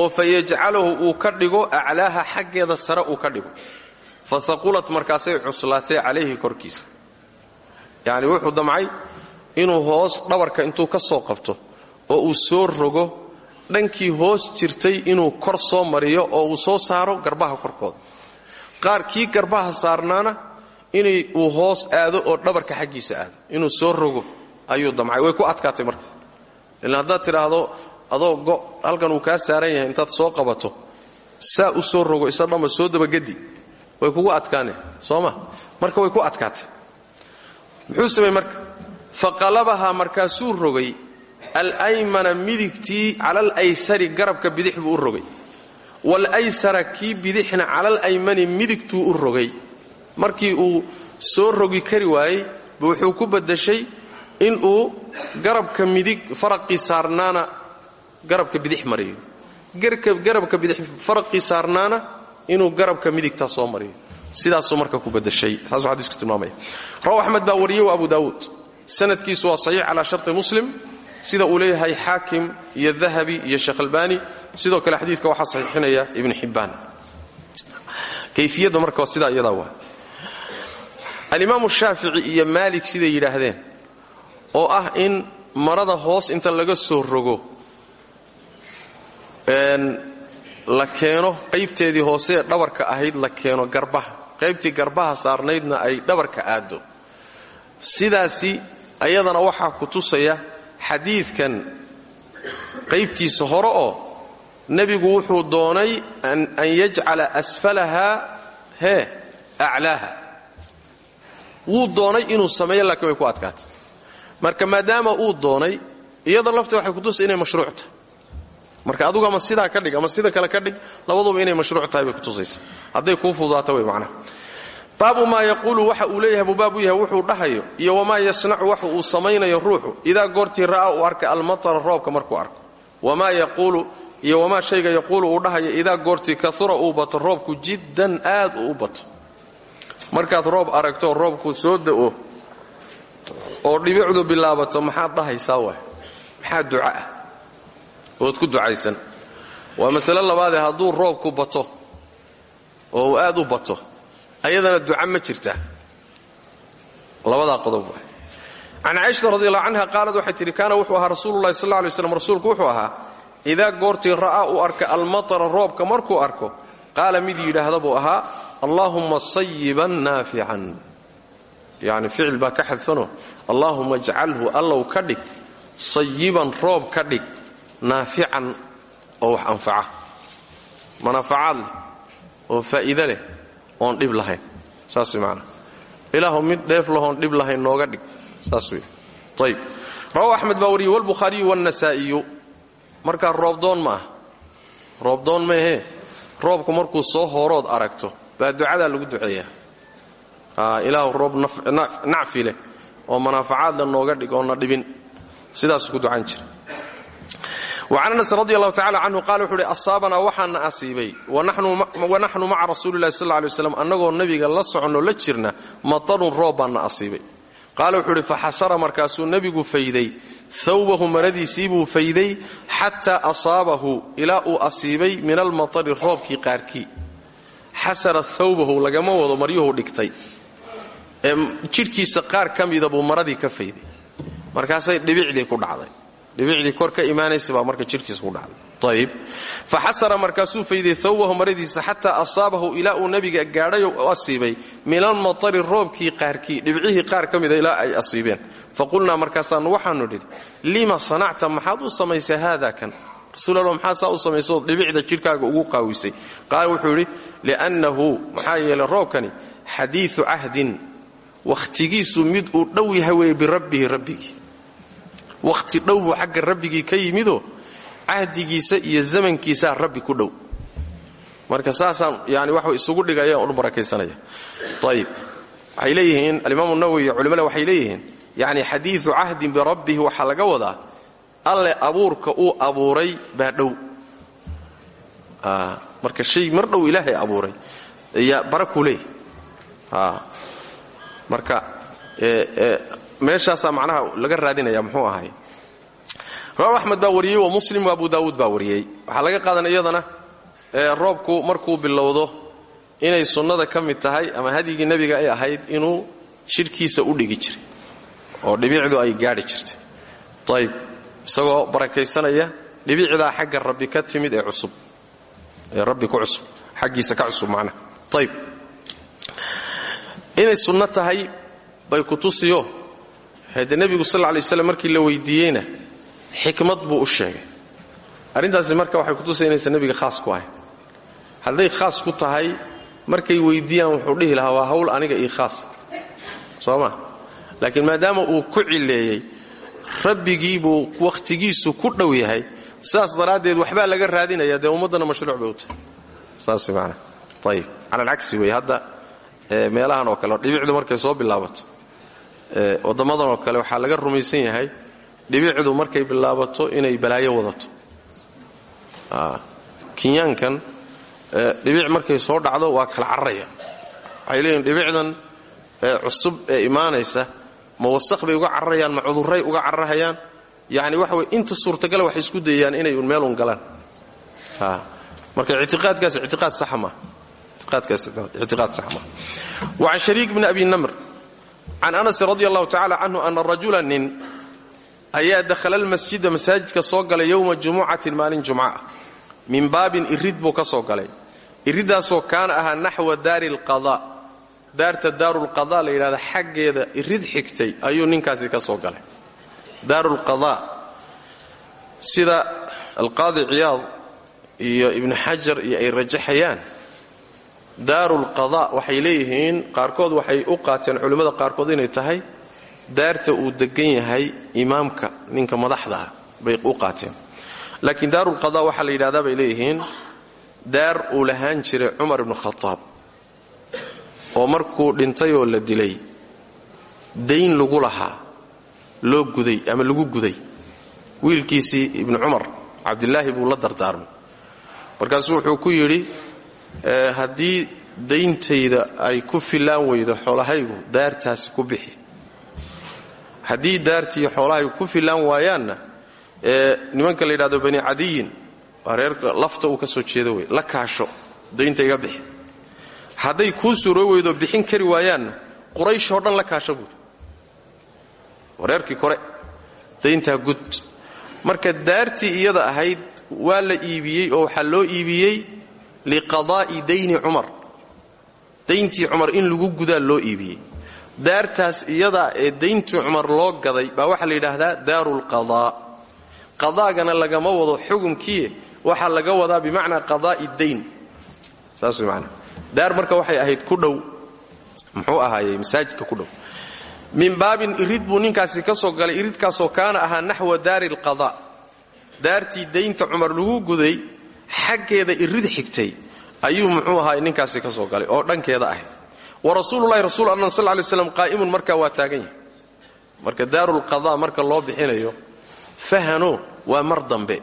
oo fa yajcalahu uu ka dhigo aclaaha xaggeeda sare uu ka dhigo. Fa haqulat markaasay cuslaatay calayhi korkiisa. Yacni wuxuu damcay inuu hoos dhabarka intuu ka soo qabto oo uu soo rogo dhankii hoos jirtay inuu kor soo mariyo oo uu soo saaro garbaha korkooda. Qaar kii garbaha saarnaana inay uu hoos aado oo dhabarka xaggiisa aado inuu soo rogo ayuu damcay. Way ku adkaatay marka. Ilan haddaad tidhaahdo adoo go halkan uu kaa saaran yahay intaad soo qabato saa u soo rogo isa dhamma soo dabagedi way kugu adkaaneen soo ma? Marka way ku adkaatay. Muxuu samey marka? Faqalabahaa markaasuu rogay alaymana midigtii cala alaysari garabka bidix buu u rogay. Waalaysara kii bidixna cala alaymani midigtuu u rogay. Markii uu soo rogi kari waayey bu wuxuu ku badashay inuu garabka midig faraqii saarnaana garabka bidix mariyo. Garabka bidix faraqii saarnaana inuu garabka midigtaa soo mariyo. Sidaasuu marka ku badashay saasuu xadiisku tilmaamaya raw axmed baa wariyey wa abu daawuud. Sanadkiisu waa saxiix calaa sharti muslim. Sida uu leeyahay xaakim iyo dahabi iyo sheekh albaani sidoo kale xadiidka waxaa saxiixinaya ibn xibbaan kayfiyadda marka sidaa iyadaa waa. Alimaamu shaafici iyo maalik siday yidhaahdeen oo ah in marada hoos inta laga soo rogo la keeno qaybteedii hoose ee dhabarka ahayd la keeno garbaha. Qaybtii garbaha saarnaydna ay dhabarka aaddo. Sidaasi ayadana waxaa ku tusaya xadiidkan qaybtiisa hore oo nebigu wuxuu doonay an yajcala asfalaha hee aclaaha. Wuu doonay inuu sameeyo laakiin way ku adkaatay marka maadaama uu doonay iyada lafteed waxay kutusay inay mashruuc tahay. Marka adugu ama sidaa ka dhig ama sida kale ka dhig labaduba inay mashruuc tahay bay kutusaysa hadday kuu fududaato way macnaha baabu maa yaquulu waxa uu leeyahay buu u yahay wuxuu dhahayo iyo wamaa yasnacu waxa uu samaynayo ruuxu. Idaa goortii ra'aa uu arkay almatara roobka markuu arko. Wamaa yaquulu iyo wamaa shayga yaquulu uu dhahayo idaa goortii kaura uu bato roobku jiddan aad u bato. Markaad roob aragto roobku soo da'o oo dhibicdu bilaabato maxaad dhahaysaa waay? Maxaa duca ah? Ku ducaysan. Waa masale labaadee hadduu roobku bato oo uu aad u bato ayadana duca ma jirtaa labadaa qodob wa can caaishata radi allahu canha qaalad waxay tidhi kaana wuxuu ahaa rasuululahi sal lay slam rasuulku wuxuu ahaa idaa goortii ra'aa uu arka almatara roobka markuu arko qaala mid yidhaahda buu ahaa allaahumma sayiban naafican yani ficil baa ka xadfano allaahuma ajcalhu allow ka dhig sayiban roob ka dhig naafican oo wax anfaca. Manaafacaad leh oo faa'iide leh oon dhib lahayn. Saas macnaa ilaahu mid dheef lahoon dhib lahayn nooga dhig. Saas ayb rawahu axmed baa wariyey walbukhaariyu wannasaa'iyu markaa roobdoon ma ah roobdoon maahee roobku markuu soo hoorood aragto baa ducadaa lagu duceeyaa. Ilaahu roob nacfi leh oo manaafacaadle nooga dhig oona dhibin. Sidaasuu ku ducan jira wacan anas radi allahu tacala canhu qaala wuxuu uhi asaabanaa waxaana asiibay. Wanaxnu maca rasuulilahi sal lay waslam annagoo nebiga la soconno la jirna matarun roob baana asiibay. Qaala wuxuu uhi faxasara markaasuu nebigu fayday. Thawbahu maradiisiibuu fayday xataa asaabahu ilaa uu asiibay min almatari roobkii qaarkii. Xasara thawbahu lagama wado maryuhu dhigtay jidhkiisa qaar ka mida buu maradii ka fayday. Markaasay dhibicdii ku dhacday. Dhibicdii kor ka marka jidhkiisa ku dhacday. Ayib fa xasara markaasuu fayday thawbahu maradiisa xataa asaabahu ilaa uu nebiga gaadhay u asiibay. Min almatari roobkii qaarkii dhibcihii qaar ka mida ilaa ay asiibeen. Faqulnaa markaasaanu waxaanu nidhi lima sanacta? Maxaad u samaysay haada kan? Rasuul maxaa saa u samayso dhibicda jidhkaaga ugu qaawisay? Qaala wuxuu yidhi liannahu maxaa yeelay roobkani xadiiu cahdin wakhtigiisu mid uu dhow yahay weeye birabbihi rabbigii. Wakhti dhow buu xagga rabbigii ka yimidoo cahdigiisa iyo zamankiisaa rabbi ku dhow. Marka saasaan yani waxa isugu dhigaya u barakaysanaya ayib waxay leeyihiin alimaamu nawowi iyo culimada waxay leeyihiin yani xadiiu cahdin birabbihi waxaa laga wadaa alle abuurka uu abuuray baa dhow. Marka shay mar dhow ilaahay abuuray ayaa barakuu leeyahy marka meeshaasaa macnaha laga raadinaya muxuu ahay? Rawaab axmed baa wa muslim wa abu daawuud baa wariyey. Laga qaadan iyadana roobku markuu bilowdo inay sunnada ka mid tahay ama hadyigii nebiga ay ahayd inuu jidhkiisa u dhigi jiray oo dhibicdu ay gaadhi jirtay. Ayb isagoo barakaysanaya dhibicdaa xagga rabbi ka timid ee cusub. Ee rabbi ku cusub xaggiisa ka cusub macnaha. Ayb inay sunno tahay bay ku tusiyo. Haddee nebigu sal lay waslam markii la weydiiyeyna xikmad buu u sheegay. Arrintaasi marka waxay kutusay inaysan nebiga khaas ku ahayn hadday khaas ku tahay markay weydiiyaan wuxuu dhihi lahaa waa hawl aniga ii khaasa soo ma? Laakiin maadaama uu ku cileeyey rabbigiibuu wakhtigiisu ku dhow yahay sidaas daraaddeed waxbaa laga raadinaya dee ummaddana mashruuc bay u tahay. Saas maanaa ayib cala alcagsi wey hadda meelahan oo kale dhibicdu markay soo bilaabato. Waddammadan oo kale waxaa laga rumaysan yahay dhibicdu markay bilaabato inay balaayo wadato. Kinyaankan dhibic markay soo dhacdo waa kala carraya waxay leeyihiin dhibicdan cusub ee imaanaysa ma wasaq bay uga cararayaan ma cudurray uga cararhayaan yani waxa wey inta suurtagale waxay isku dayayaan inay un meelun galaan. Marka ictiqaadkaas ictiqaad saxa maaha ictiqaad sax maaha wacan shariik bni abi namr can anas radi allahu tacala canhu ana rajula nin ayaa dakhala almasjida masaajidka soo galay yowma jumucatin maalin jumca ah min baabin irid buu ka soo galay. Iriddaasoo kaana ahaa naxwa daari alqada daarta daarulqada la yidhahda xaggeeda irid xigtay ayuu ninkaasi ka soo galay. Daarulqada sida alqaadi ciyaad iyo ibnu xajar iyo daarulqada waxay leeyihiin qaarkood waxay u qaateen culimmada qaarkood inay tahay daarta uu degan yahay imaamka ninka madaxdaa bay u qaateen. Laakiin daarulqada waxaa la yidhahdaa bay leeyihiin daar uu lahaan jiray cumar ibnu khataab oo markuu dhintay oo la dilay dayn lagu lahaa loo guday ama lagu guday. Wiilkiisii ibnu cumar cabdilaahi buu la dardaarmay. Markaasuu wuxuu ku yidhi haddii dayntayda ay ku filaan weydo xoolahaygu daartaasi ku bixi. Haddii daartiiyo xoolahaygu ku filaan waayaanna nimanka la yidhahdo bani cadiyin waa lafta uu ka soo jeedo wey la kaasho daynta bixi. Hadday kuu suroo weydo bixin kari waayaanna qurayshoo dhan la kaasha buuri wareerkii kore dayntaa gud. Marka daartii iyada ahayd waa la iibiyey oo waxaa loo iibiyey liqadaa'i dayni cumar. Dayntii cumar in lagu gudaa loo iibiyey. Daartaas iyadaa ee dayntii cumar loo gaday baa waxaa la yidhaahdaa daaru lqadaa qadaagana lagama wado xukumkiie waxaa laga wadaa bimacnaa qadaa'i dayn. Saas macnaa. Daar marka waxay ahayd ku dhow. Muxuu ahaayey masaajidka ku dhow. Min baabin irid buu ninkaasi ka soo galay. Iridkaasoo kaana ahaa naxwa daari alqadaa daartii daynta cumar lagu guday xaggeeda irid xigtay ayuu muxuu ahaay ninkaasi ka soo galay oo dhankeeda ahayd wa rasuululahi rasul alla sal lay slam qaa'imun markaa waa taagan yahay. Marka daarulqadaa marka loo bixinayo fahano waa mar dambe.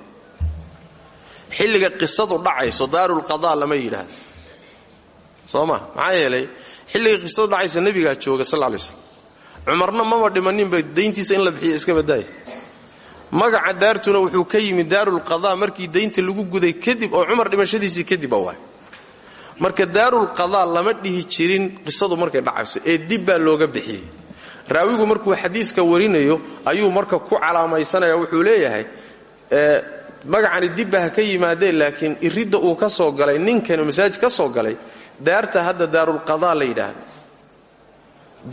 Xilliga qisadu dhacayso daarulqadaa lama yidhaahdo. Soo ma? Maxaa yeelay xilliga qisadu dhacaysa nebigaa jooga sal lay slam cumarna maba dhimaninba dayntiisa in la bixiyo iska badaaya magaca daartuna wuxuu ka yimid daarulqadaa markii daynta lagu guday kadib oo cumar dhimashadiisii kadib awaay marka daarulqadaa lama dhihi jirin qisadu markay dhacayso ee dib baa looga bixiyey. Raawigu markuu xadiiska warinayo ayuu marka ku calaamaysanaya wuxuu leeyahay magacani dibba ha ka yimaadeen laakiin iridda uu ka soo galay ninkanu masaajid ka soo galay daarta hadda daarulqadaa la yidhaahdo.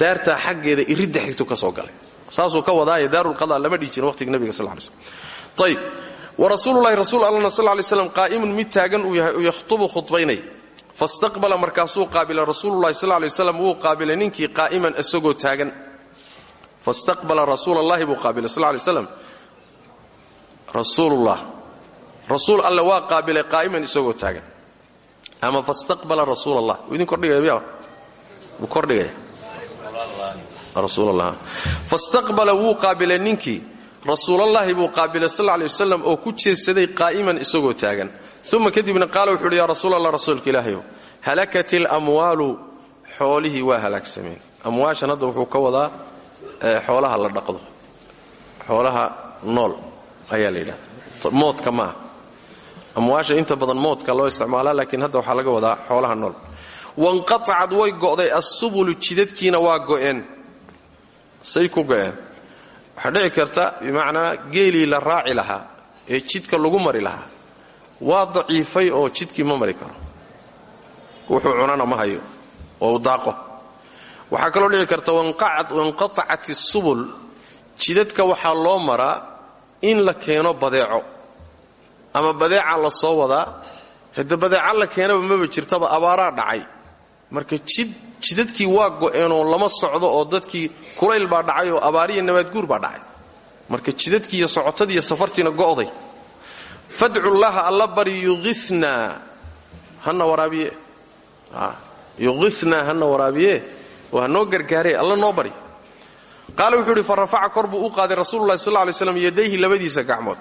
Daartaa xaggeeda iridda xigtu ka soo galay saasuu ka wadaaye daarulqadaa lama dhihi waqtiga nabiga sal lay slm ayb wa rasuululahi rasuul allana sal lay slam qaa'imun mid taagan uu yahay yakhtubu khudbaynay. Fastaqbala markaasuu qaabila rasuululahi sal lay waslam wuu qaabilay ninkii qaa'iman isagoo taagan. Fastaqbala rasuulallahi buu qaabilay sal lay slam rasuulullah. Rasuul alle waa qaabilay qaa'iman isagoo taagan. Ama fastaqbala rasuul idin kordhigaya wuu kordhigaya rasuulallah. Fastaqbala wuu qaabilay ninkii. Rasuulallahi buu qaabilay sal lay wasalam oo ku jeedsaday qaa'iman isagoo taagan. Uma kadibna qaala wuxuu uhi yaa rasuul allah rasuulka ilaahayow halakat ilamwaalu xoolihii waa halaagsameen amwaashan hadda wuxuu ka wadaa xoolaha la dhaqdo. Xoolaha nool ayaa la yidhahda moodka maaha inta badan moodka loo isticmaalaa laakiin hadda waxaa laga wadaa xoolaha nool. Wanqatacad way go'day assubulu jidadkiina waa go'een say ku go'een waxaa dhici karta bimacnaa geelii la raaci lahaa ee jidka lagu mari lahaa. Waa daciifay oo jidkii ma mari karo. Wuxuu cunana ma hayo oo daaqo. Waxaa kaloo dhici karta wanqatacat isubul jidadka waxaa loo maraa in la keeno badeeco. Ama badeeca la soo wadaa hade badeeca la keenaba maba jirtaba abaaraa dhacay. Marka jidadkii waa go'eenoo lama socdo oo dadkii kulayl baa dhacay oo abaariya nabaadguur baa dhacay. Marka jidadkii iyo socotadiiyo safartiina go'day. Fadcu llaha alla bari yuina hana waraabiye. Yuqinaa hana waraabiye. Oo hanoo gargaare alla noo bari. Qaala wuxuu idhi fa rafaca kor buu u qaaday rasuululahi sal lay slam yadayhi labadiisa gacmood.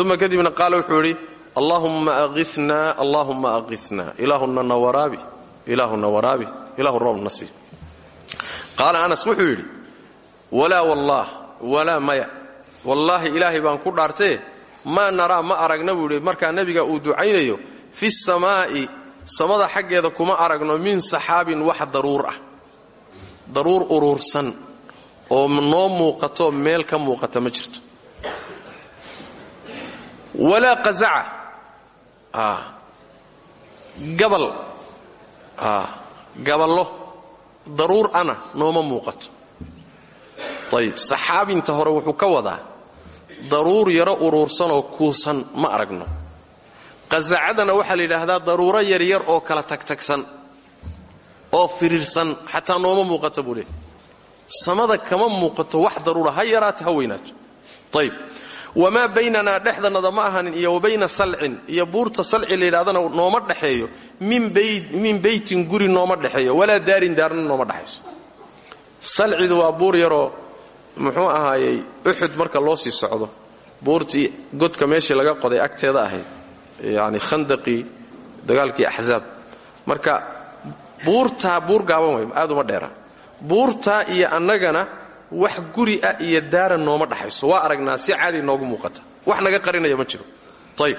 Uma kadibna qaala wuxuu idhi allahumma aina allahumma aina ilaahunana waraabi ilaahuna waraabi qaala anas wuxuu yidhi walaa wallaah walaa maya. Wallaahi ilaahay baan ku dhaartee maa naraa ma aragna buu yidhi markaa nebiga uu ducaynayo fi samaa'i samada xaggeeda kuma aragno min saxaabin wax daruur ah. Daruur uruursan oo noo muuqato meel ka muuqata ma jirto. Walaa qazaca. Gabal gaballo. Daruur ana nooma muuqato. Ayib saxaabinta hore wuxuu ka wadaa daruur yaro uruursanoo kuusan ma aragno. Qasacadana waxaa la yidhaahdaa daruuro yaryar oo kala tagtagsan oo firiirsan xataa nooma muuqato buu leey samada kama muuqato wax daruura ha yaraato ha weynaato. Ayib wamaa baynanaa dhexdannada ma ahanin iyo wa bayna salcin iyo buurta salci la yidhahdana nooma dhexeeyo min beytin guri nooma dhexeeyo walaa daarin daarna nooma dhexayso salcidu waa buur yaroo muxuu ahaayey uxud marka loo sii socdo buurtii godka meeshii laga qoday agteeda ahayd yani khandaqii dagaalkii axzaab marka buurtaa buur gaaban way aad uma dheera buurtaa iyo annagana wax guri ah iyo daara nooma dhaxayso. Waa aragnaa si caadi noogu muuqata. Wax naga qarinaya ma jiro. Ayb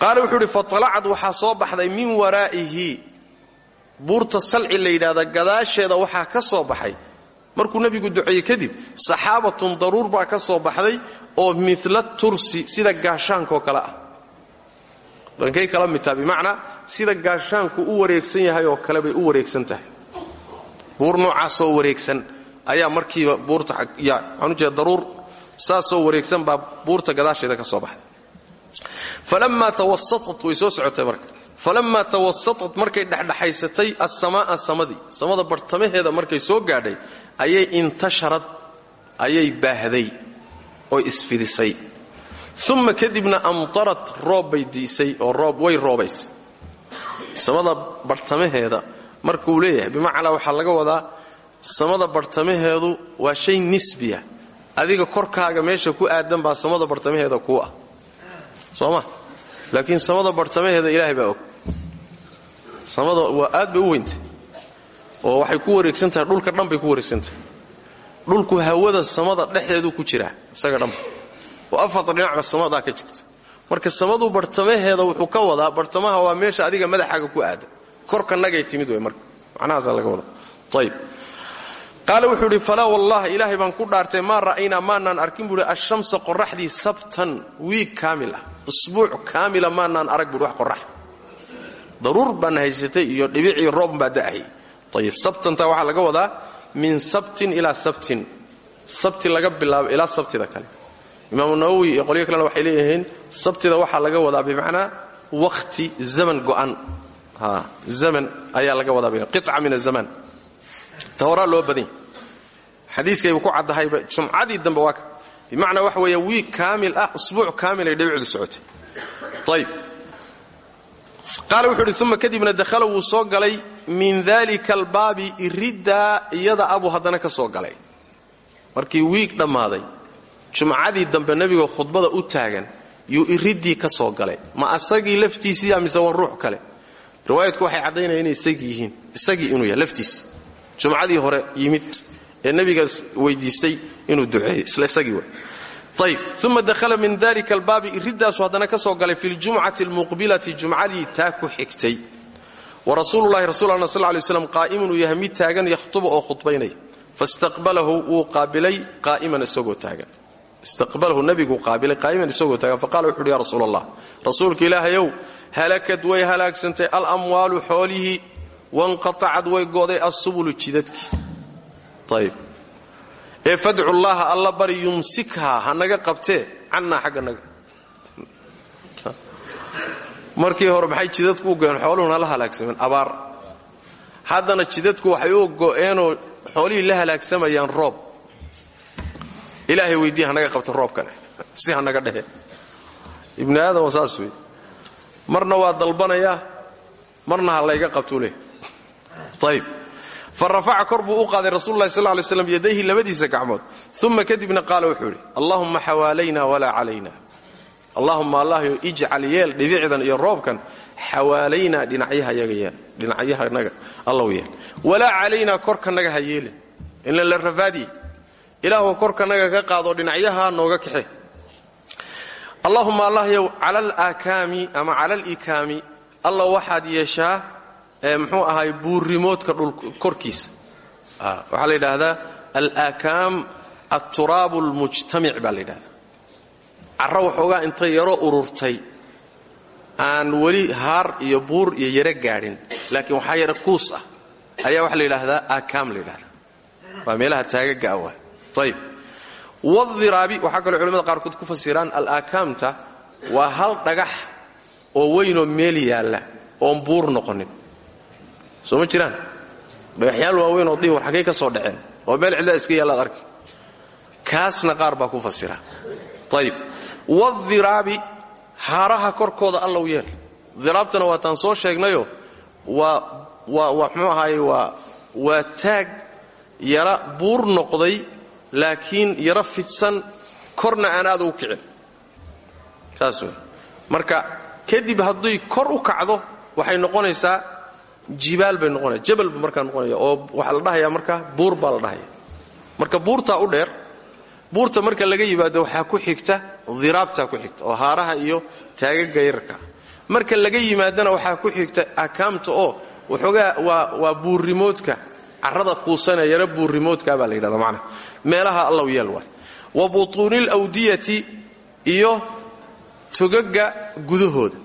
qaale wuxuu idhi fatalacad waxaa soo baxday min waraa'ihi. Buurta salci la gadaasheeda waxaa ka soo baxay. Markuu nebigu duceeyey kadib saxaabatun daruur baa ka soo baxday oo mila tursi sida gaashaankaoo kale ah. Dhankay kala mid taha bimacnaa sida gaashaanku u wareegsan yahay oo kale bay u wareegsan tahay. Buur noocaasoo wareegsan ayaa markiiba buurta waxaan ujeeda daruur saasoo wareegsan baa buurta gadaasheeda ka soo baxday falammaa tawasatat way soo socotay marka. Falammaa tawasatat markay dhexdhexaysatay asamaaa samadii samada bartamaheeda markay soo gaadhay ayay intasharad ayay baahday oo isfidisay. Uma kadibna amtarat roob oo roob way roobaysay. Samada bartamaheeda markuu leeyahay bimacnaa waxaa laga wadaa samada bartamaheedu waa shay nisbiya. Adiga korkaaga meesha ku aadan baa samada bartamaheeda kuu ah. Soo ma? Laakiin samada bartamaheeda ilaahay baa og. Samada waa aad bay u weyntay. Oo waxay ku wareegsan dhulka dhan bay ku wareegsan tahay. Dhulku hawada samada dhexdeeduu ku jiraa isaga dhanba oo afarta dhinacba samadaa ka jirta. Marka samadu bartamaheeda wuxuu ka wadaa bartamaha waa meesha adiga madaxaaga ku aadan. Korka nagay timid wey marka. Macnahaasaa laga wadaa. Ayib qaale wuxuu idhi falaa wallah ilaahay baan ku dhaartay maa ra'aynaa maanaan arkin buuhi ashamsa qoraxdii sabtan wiig kaamil ah usbuuc kaamila maanaan arag buuhi wax qorax daruur baan haysatay iyo dhibicii roob baa da'ahay ayib sabtanta waxaa laga wadaa min sabtin ilaa sabtin sabti laga bilaabo ilaa sabtida kale. Imaamu nawowi iyo qolyo kalena waxay leeyihiin sabtida waxaa laga wadaa bimacnaa wakhti zaman go'an. Zaman ayaa laga wadaa qica min azamaan ta loo badanya xadiiskayba ku caddahayba jumcadii dambe waa bimacnaa waxa weeye wiig kaamil ah usbuuc kaamil ay dhibicdu socotay. Ayib qaale wuxuu idhi kadibna dakhala wuu soo galay min dalika albaabi iriddaa iyada abuu haddana ka soo galay. Markii wiig dhammaaday jumcadii dambe nebigoo khudbada u taagan yuu iriddii ka soo galay. Ma asagii laftiisiiya mise wan ruux kale? Riwaayadku waxay caddaynaya inay isagii yihiin. Isagii inuu yahay laftiisi jumcadii hore yimid ee nebigaas weydiistay inuu duceeyo isla isagii wa ayb uma dakhala min dalika albaabi iriddaasu haddana ka soo galay fi ljumcati almuqbilati jumcadii taa ku xigtay. Wa rasuululahi rasul alla sal lay slam qaa'imun uu yahay mid taagan yakhtubu oo khudbaynaya fastaqbalahu wuu qaabilay qaa'iman isagoo taagan. Istaqbalahu nebiguu qaabilay qaa'iman isagoo taagan. Faqala wuxu uhi ya rasuul allah rasuulka ilaahayow halakad way halaagsantay alamwaalu xoolihii wanqatacad way go'day assubulu jidadkii ayb ee fadcu llaha alla bari yumsikhaa ha naga qabtee cannaa xagga naga. Markii hore maxay jidadku u go'een? Xooluhuna la halaagsameen abaar. Haddana jidadku waxay u go'eenoo xoolihii la halaagsamayaan roob. Ilaahay weydii hanaga qabta roobkane si hanaga dhehe ibni aadam waa marna waa dalbanayaa marna ha layga qabtuu leh fa rafaca kor buu u qaaday rasuululahi sal lay slam yadayhi labadiisa gacmood. Uma kadibna qaala wuxuu idhi allahumma xawaalayna walaa calayna. Allahumma allahyo ijcal yeel dhibicdan iyo roobkan xawaalaynaa dhinacyahayaga yeel dhinacyahanaga allow yeel. Walaa calaynaa korkanaga ha yeelin. Inla la rafaadiye ilaahw korkanaga ka qaado dhinacyaha nooga kaxe. Allahuma allahyow cala alaakaami ama cala alikaami mxuu ahaay buurimoodka korkiisa. Waxaa la yidhaahdaa alaakaam alturaabu almujtamic baa la yidhahdaa carro waxoogaa intay yaroo ururtay aan weli haar iyo buur iyo yaro gaadhin laakiin waxaa yara kuus ah. Ayaa waxaa la yidhaahdaa aakaam la yidhahdaa waa meelaha taagaga ah. Ayb wadiraabi waxaa kaloo culamada qaarkood ku fasiraan alaakaamta waa hal dhagax oo weynoo meel yaalla oon buur noqonin soo ma jiraan? Dhagaxyaal waaweyn oo dihi war xaggay ka soo dhaceen. Oo meel cidlaa iska yaallaad arki. Kaasna qaar baa ku fasira. Ayib wadiraabi haaraha korkooda allow yeel. Diraabtana waa taan soo sheegnayoo waa mxuu ahaaye waa taag yara buur noqday laakiin yaro fidsan korna aan aada u kicin. Saas wey marka kadib hadday kor u kacdo waxay noqonaysaa jibaal bay noqonaya jabal bu markaa noqonaya oo waxaa la dhahayaa markaa buur baa la dhahaya. Marka buurtaa u dheer buurta marka laga yimaado waxaa ku xigta diraabtaa ku xigta oo haaraha iyo taagaga yararka marka laga yimaadana waxaa ku xigta akaamta oo waxoogaa waa waa buurrimoodka carrada kuusanee yaro buurrimoodka baa la yidhahda macnaha meelaha allaw yeel waay wa butuunil awdiyati iyo togaga gudahooda.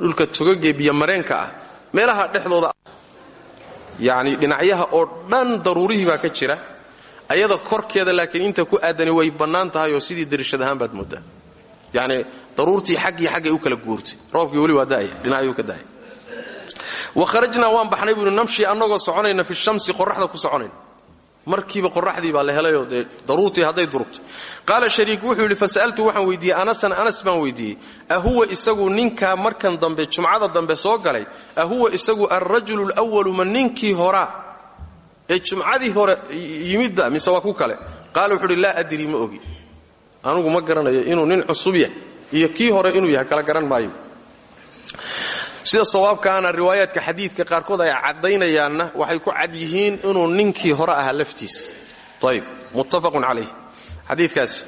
Dhulka togagee biyomareenka ah meelaha dhexdooda. Yacni dhinacyaha oo dhan daruurihii baa ka jira ayada korkeeda laakiin inta ku aadani way bannaan tahay oo sidii darishad ahaan baad moodaa yacni daruurtii xaggii xaggay u kala guurtay. Roobkii weli waa da'aya dhinacyuu ka da'aya wa kharajnaa waan baxnay buu yidhi namshi annagoo soconayna fi shamsi qorraxda ku soconayna markiiba qorraxdii baa la helayoo dee daruurtii hadday durugtay. Qaala shariik wuxuu yidhi fasa'altu waxaan weydiiyey anasan anas baan weydiiyey. Ahuwa isagu ninkaa markan dambe jumcada dambe soo galay ahuwa isagu alrajulu lwalu ma ninkii horaa ee jumcadii hore yimidba mise waa ku kale. Qaala wuxuu uhi laa adri ma ogi. Anugu ma garanayo inuu nin cusub yahay iyo kii hore inuu yahay kala garan maayo sida sawaabkaana riwaayaadka xadiidka qaarkood ay caddaynayaanna waxay ku cad yihiin inuu ninkii hore ahaa laftiisa ayb muttafaqun calayh. Xadiidkaasi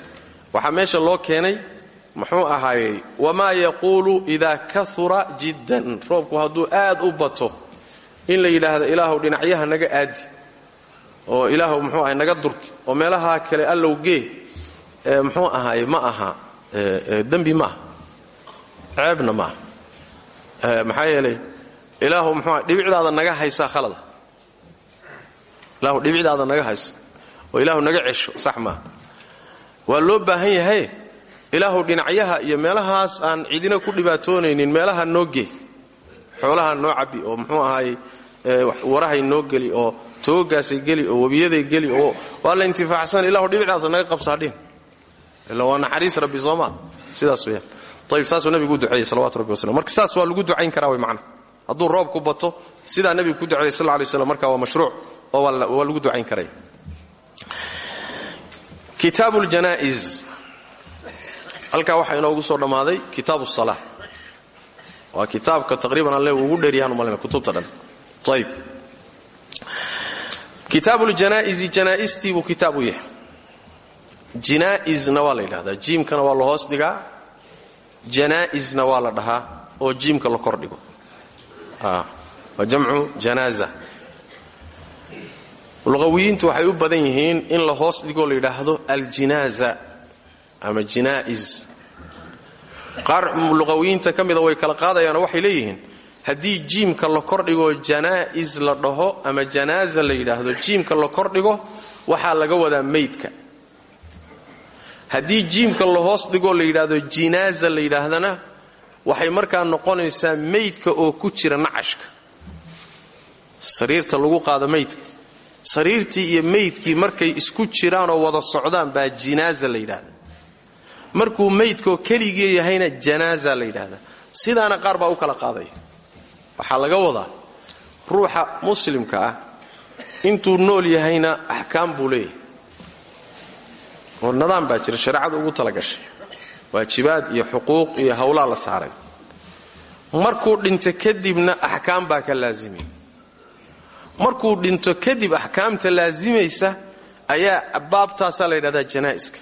waxaa meesha loo keenay muxuu ahaayey wamaa yaquulu idaa kaura jiddan. Roobku hadduu aad u bato in la yidhaahdo ilaahu dhinacyaha naga aadi oo ilaahu muxuu ahay naga durki oo meelaha kale allow gee ee muxuu ahaay ma aha dembi ma aha ma aha maxaa yeelay ilaahu muxuu dhibicdaada naga haysaa khalada ilaahu dhibicdaada naga hayso oo ilaahu naga cesho sax maaha loo baahan yahay ilaahu dhinacyaha iyo meelahaas aan cidina ku dhibaatoonaynin meelaha noo gee xoolaha noo cabbi oo muxuu ahaay warahay noo geli oo toogaasay geli oo webiyaday geli oo waa la intifaacsan ilahu dhibicdaasa naga qabsaadhin ila waa naxariis rabbi soomaa sidaas weyaan ayb saasuu nabigu u duceeyey salawatu rabbi wasalam marka saas waa lagu ducayn karaa way macna. Hadduu roobku bato sidaa nabigu ku duceeyey sal lay slam marka waa mashruuc oo waa lagu ducayn karaya kitaabu ljanaa'iz halkaa waxaa inoogu soo dhammaaday kitaabu salaa waa kitaabka taqriiban alle ugu dheeryahaan umalina kutubta dhan. Ayb kitaabu ljanaa'izi janaaistii buu kitaab u yahay. Jinaa'izna waa la yidhahdaa jiimkana waa la hoos dhigaa janaa'izna waa la dhahaa oo jiimka la kor dhigo. Waa jamcu janaaza. Luqawiyiintu waxay u badan yihiin in la hoos dhigoo la yidhaahdo aljinaaza ama jinaa'iz. Qaar luqawiyiinta ka mida way kala qaadayaanoo waxay leeyihiin haddii jiimka la kordhigo janaa'iz la dhaho ama janaaza la yidhaahdo jiimka la kordhigo waxaa laga wadaa meydka haddii jiimka la hoos dhigoo la yidhaahdo jinaaza la yidhaahdana waxay markaa noqonaysaa meydka oo ku jira nacashka. Sariirta lagu qaado meydka sariirtii iyo meydkii markay isku jiraanoo wada socdaan baa jinaaza la yidhahda markuu meydkoo keligii yahayna janaaza la yidhahda sidaana qaar baa u kala qaadaya. Waxaa laga wadaa ruuxa muslimka ah intuu nool yahayna axkaam buu leeyahay oo nidaam baa jira shareecada ugu talagashay waajibaad iyo xuquuq iyo howlaa la saaray. Markuu dhinto kadibna axkaam baa ka laazimaya markuu dhinto kadib axkaamta laazimaysa ayaa baabtaasaa la yidhahdaa janaa'iska.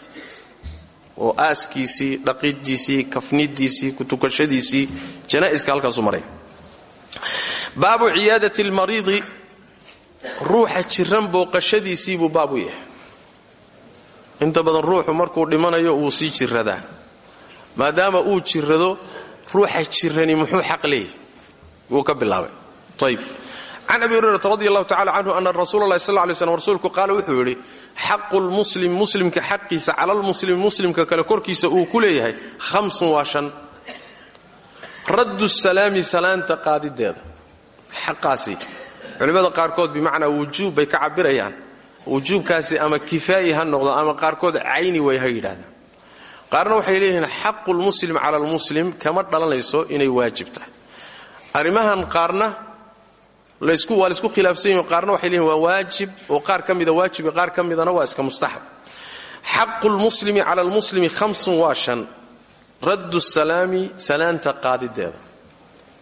Oo aaskiisii dhaqidiisii kafnidiisii kutukashadiisii janaa'iska halkaasu maray. Baabu ciyaadati lmariidi ruuxa jiran booqashadiisii buu baab u yahay inta badan ruuxu markuu dhimanayo wuu sii jiradaa. Maadaama uu jirado ruuxa jirani muxuu xaq leeyahy wuu ka bilaabay. Ayb can abi hurayrata radi allahu tacala canhu ana rasuula lahi sal lay slm rasuulku qaala wuxuu yidhi xaqu lmuslim muslimka xaqiisa cala lmuslimi muslimka kale korkiisa uu ku leeyahay hamsun waa shan. Raddu salaami salaanta qaadideeda. Xaqaasi. Culimmada qaarkood bimacnaa wujuub bay ka cabirayaan wujuubkaasi ama kifaayi ha noqdo ama qaarkood cayni way ha yidhahdaan qaarna waxay leeyihiin xaqu lmuslim cala lmuslim kama dhalanayso inay waajib tahay. Arrimahan qaarna waa laysku khilaafsan yihiin waxay leeyihiin waa waajib oo qaar ka waajib qaar ka waa iska mustaxab. Xaqu lmuslimi cala lmuslimi hamsun waa shan. Raddu salaami salaanta qaadideeda.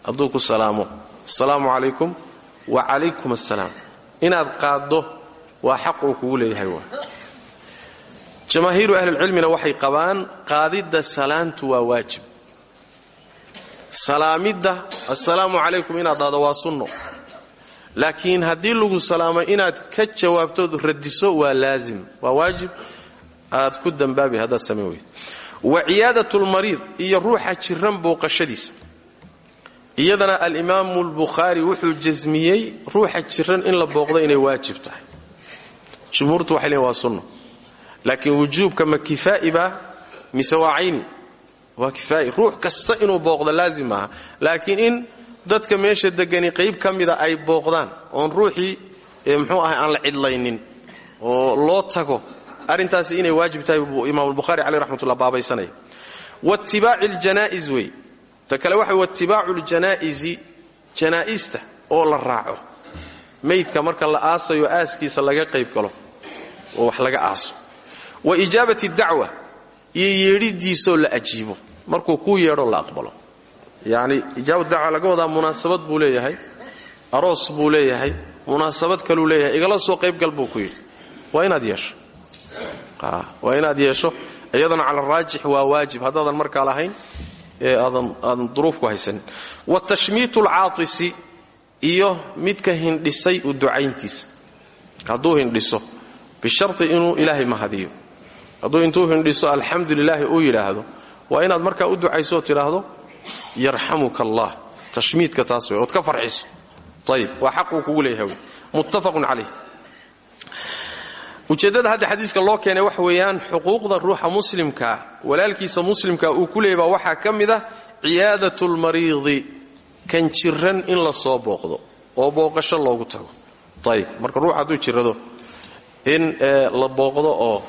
Hadduu ku salaamo. Asalaamu wa calaykum assalaam inaad qaaddo waa xaq uu kugu leeyahay waa. Jamaahiiru ahlilcilmina waxay qabaan qaadidda salaantu waa waajib. Salaamidda assalaamu calaykum inaad dhahdo waa sunno. Laakiin haddii lagu salaamo inaad ka jawaabtood radiso waa laazim waa waajib. Aad ku dambaabi haddaad samayn wa ciyaadatulmariid iyo ruuxa jiran booqashadiisa. Iyadana alimaamu albukhaari wuxuu jasmiyey ruuxa jiran in la booqdo inay waajib tahay jumhuurtu waxay leeyiin waa sunno. Laakiin wujuubka ma kifaa'i baa mise waa kifaa'i. Ruux kasta inuu booqdo laazim laakiin in dadka meesha degani qayb ka mida ay booqdaan oon ruuxii muxuu ahay aan la cidlaynin oo loo tago arrintaasi inay waajib tahay buu imaam albukhaari caleyh raxmatullah baabaysanaya waatibaaci aljanaa'iz wey. Ta kale waxa watibaacu ljanaa'isi janaa'ista oo la raaco. Maydka marka la aasayo aaskiisa laga qayb galo oo wax laga aaso. Wa ijaabati dacwa iyo yeedhidiisoo la ajiibo. Markuu kuu yeedho la aqbalo. Yacni ijaabat dacwa laga wadaa munaasabad buu leeyahay aroos buu leeyahay munaasabad kaluu leeyahay igala soo qaybgal buu ku yidhi. Waa inaad yeesho. Waa inaad yeesho. Iyadana cala raajix waa waajib. Haddaadan markaa lahayn ee aadan duruufku haysanin. Wa tashmiitu alcaatisi iyo midka hindhisay u ducayntiisa. Hadduu hindhiso bisharti inuu ilaahay mahadiyo hadduu intuu hindhiso alxamdu lilaahi uu yidhaahdo waa inaad markaa u ducayso oo tidhaahdo yarxamuka allah tashmiidka taas wey ood ka farxiso. Ayib waa xaquu kugu muttafaqun calayh. Ujeeddada hadda xadiiska loo keenay waxa weeyaan xuquuqda ruuxa muslimkaa walaalkiisa muslimka uu ku leeyay baa waxaa ka mid ah lmariidi kan jiran in la soo booqdo oo booqasho loogu tago. Ayib marka ruux hadduu jirado in la booqdo oo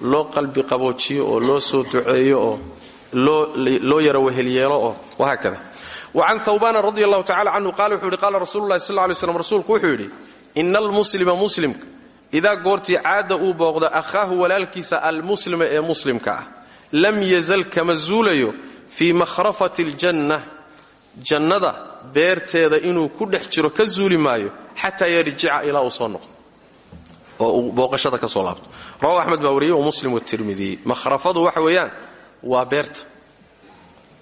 loo qalbi qaboojiyo oo loo soo duceeyo oo loo yaro wehelyeelo oo wahaakada wa can thawbaana radi allahu tacala canhu qaala wuxuu yidhi qaala rasulu llahi sal ly slam rasuulku wuxuu yidhi ina almuslima muslimka idaa goortii caada uu booqdo akhaahu walaalkiisa almuslima ee muslimka ah lam yazal kama zuulayo fii makhrafati aljanna jannada beerteeda inuu ku dhex jiro ka zuuli maayo xataa yarjica ilaa uu soo noqdo oo booqashada ka soo laabto. Rawahu axmed baa wariyey wa muslim watirmidiy makhrafadu waxa weeyaan waa beerta.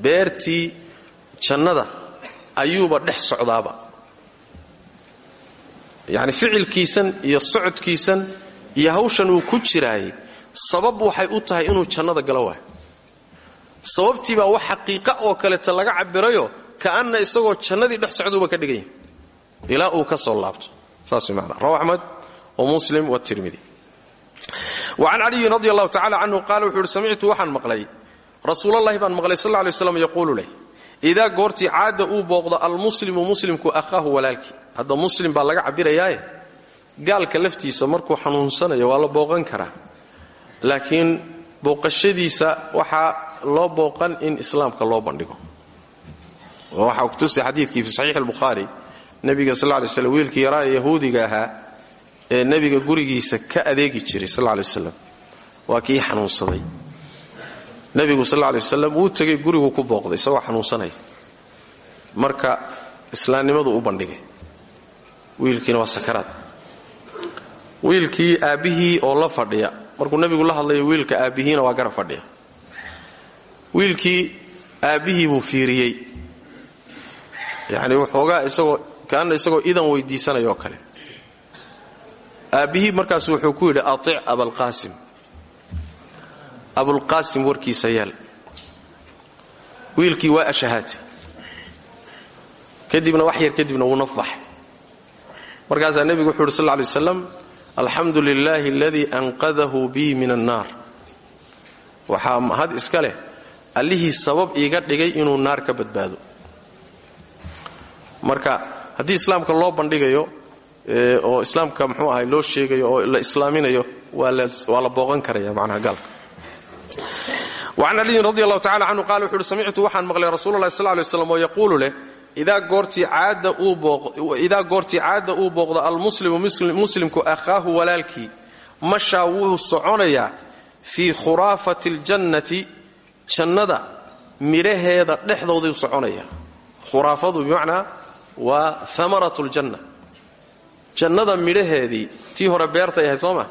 Beertii jannada ayuuba dhex socdaaba. Yacni ficilkiisan iyo socodkiisan iyo hawshan uu ku jiraayay sabab waxay u tahay inuu jannada galo waayo. Sababtiibaa wax xaqiiqa oo kaleeta laga cabirayo ka'anna isagoo jannadii dhex socduuba ka dhigan yahay ilaa uu ka soo laabto. Saas way macnaa. Rawa muslim watirmidi wa can caliyin radi allahu tacala canhu qaala wuxuu uhi samictu waxaan maqlay. Rasuulallahi baan maqlay sal lay slam yaquulu leh idaa goortii caada uu booqdo almuslimu muslimku akhaahu walaalkii hadda muslim baa laga cabirayaaye gaalka laftiisa markuu xanuunsanayo waa la booqan karaa. Laakiin booqashadiisa waxaa loo booqan in islaamka loo bandhigo. Waxaa kutusay xadiidkii fi saxiix albukhaari nebiga sal lay slam wiilkii yaraa ee ahaa ee nebiga gurigiisa ka adeegi jiray sal lay waslam waa kii xanuunsaday. Nebigu sal lay waslam wuu tegay gurigu ku booqday isagoo xanuunsanaya marka islaamnimadu u bandhigay. Wiilkiina waa sakaraad. Wiilkii aabbihii oo la fadhiya markuu nebigu la hadlayo wiilka aabbihiina waa garab fadhiya. Wiilkii aabbihii buu fiiriyey. Yacni waxoogaa isagoo kaanna isagoo idan weydiisanaya oo kale aabbihii markaas wuxuu ku yidhi atic abalqaasim abulqaasim warkiisa yeel wiilkii waa ashahaatay. Kadibna wax yar kadibna wuu nafbaxay markaasaa nebigu wuxuu yidhi sal lay waslam alxamdu lilaahi aladii anqadahu bii min annaar waxaa mahad iska leh allihii sabab iiga dhigay inuu naar ka badbaado. Marka haddii islaamka loo bandhigayo oo islaamka mxuu ahay loo sheegayo oo la islaaminayo waa la booqan karaya macnaha gaalka. Wacan caliyin radi allahu tacala canhu qala wuxu waxaan maqlay rasuulu lahi sal lay slam oo yaquulu leh idaa goortii caada uu booqdo almuslimu muslimku akhaahu walaalkii mashaa wuu soconayaa fii khuraafati aljannati jannada midhaheeda dhexdooduu soconaya. Khuraafadu bimacnaa waa amarat ljanna jannada midhaheedii tii hore beertay ahayd sooma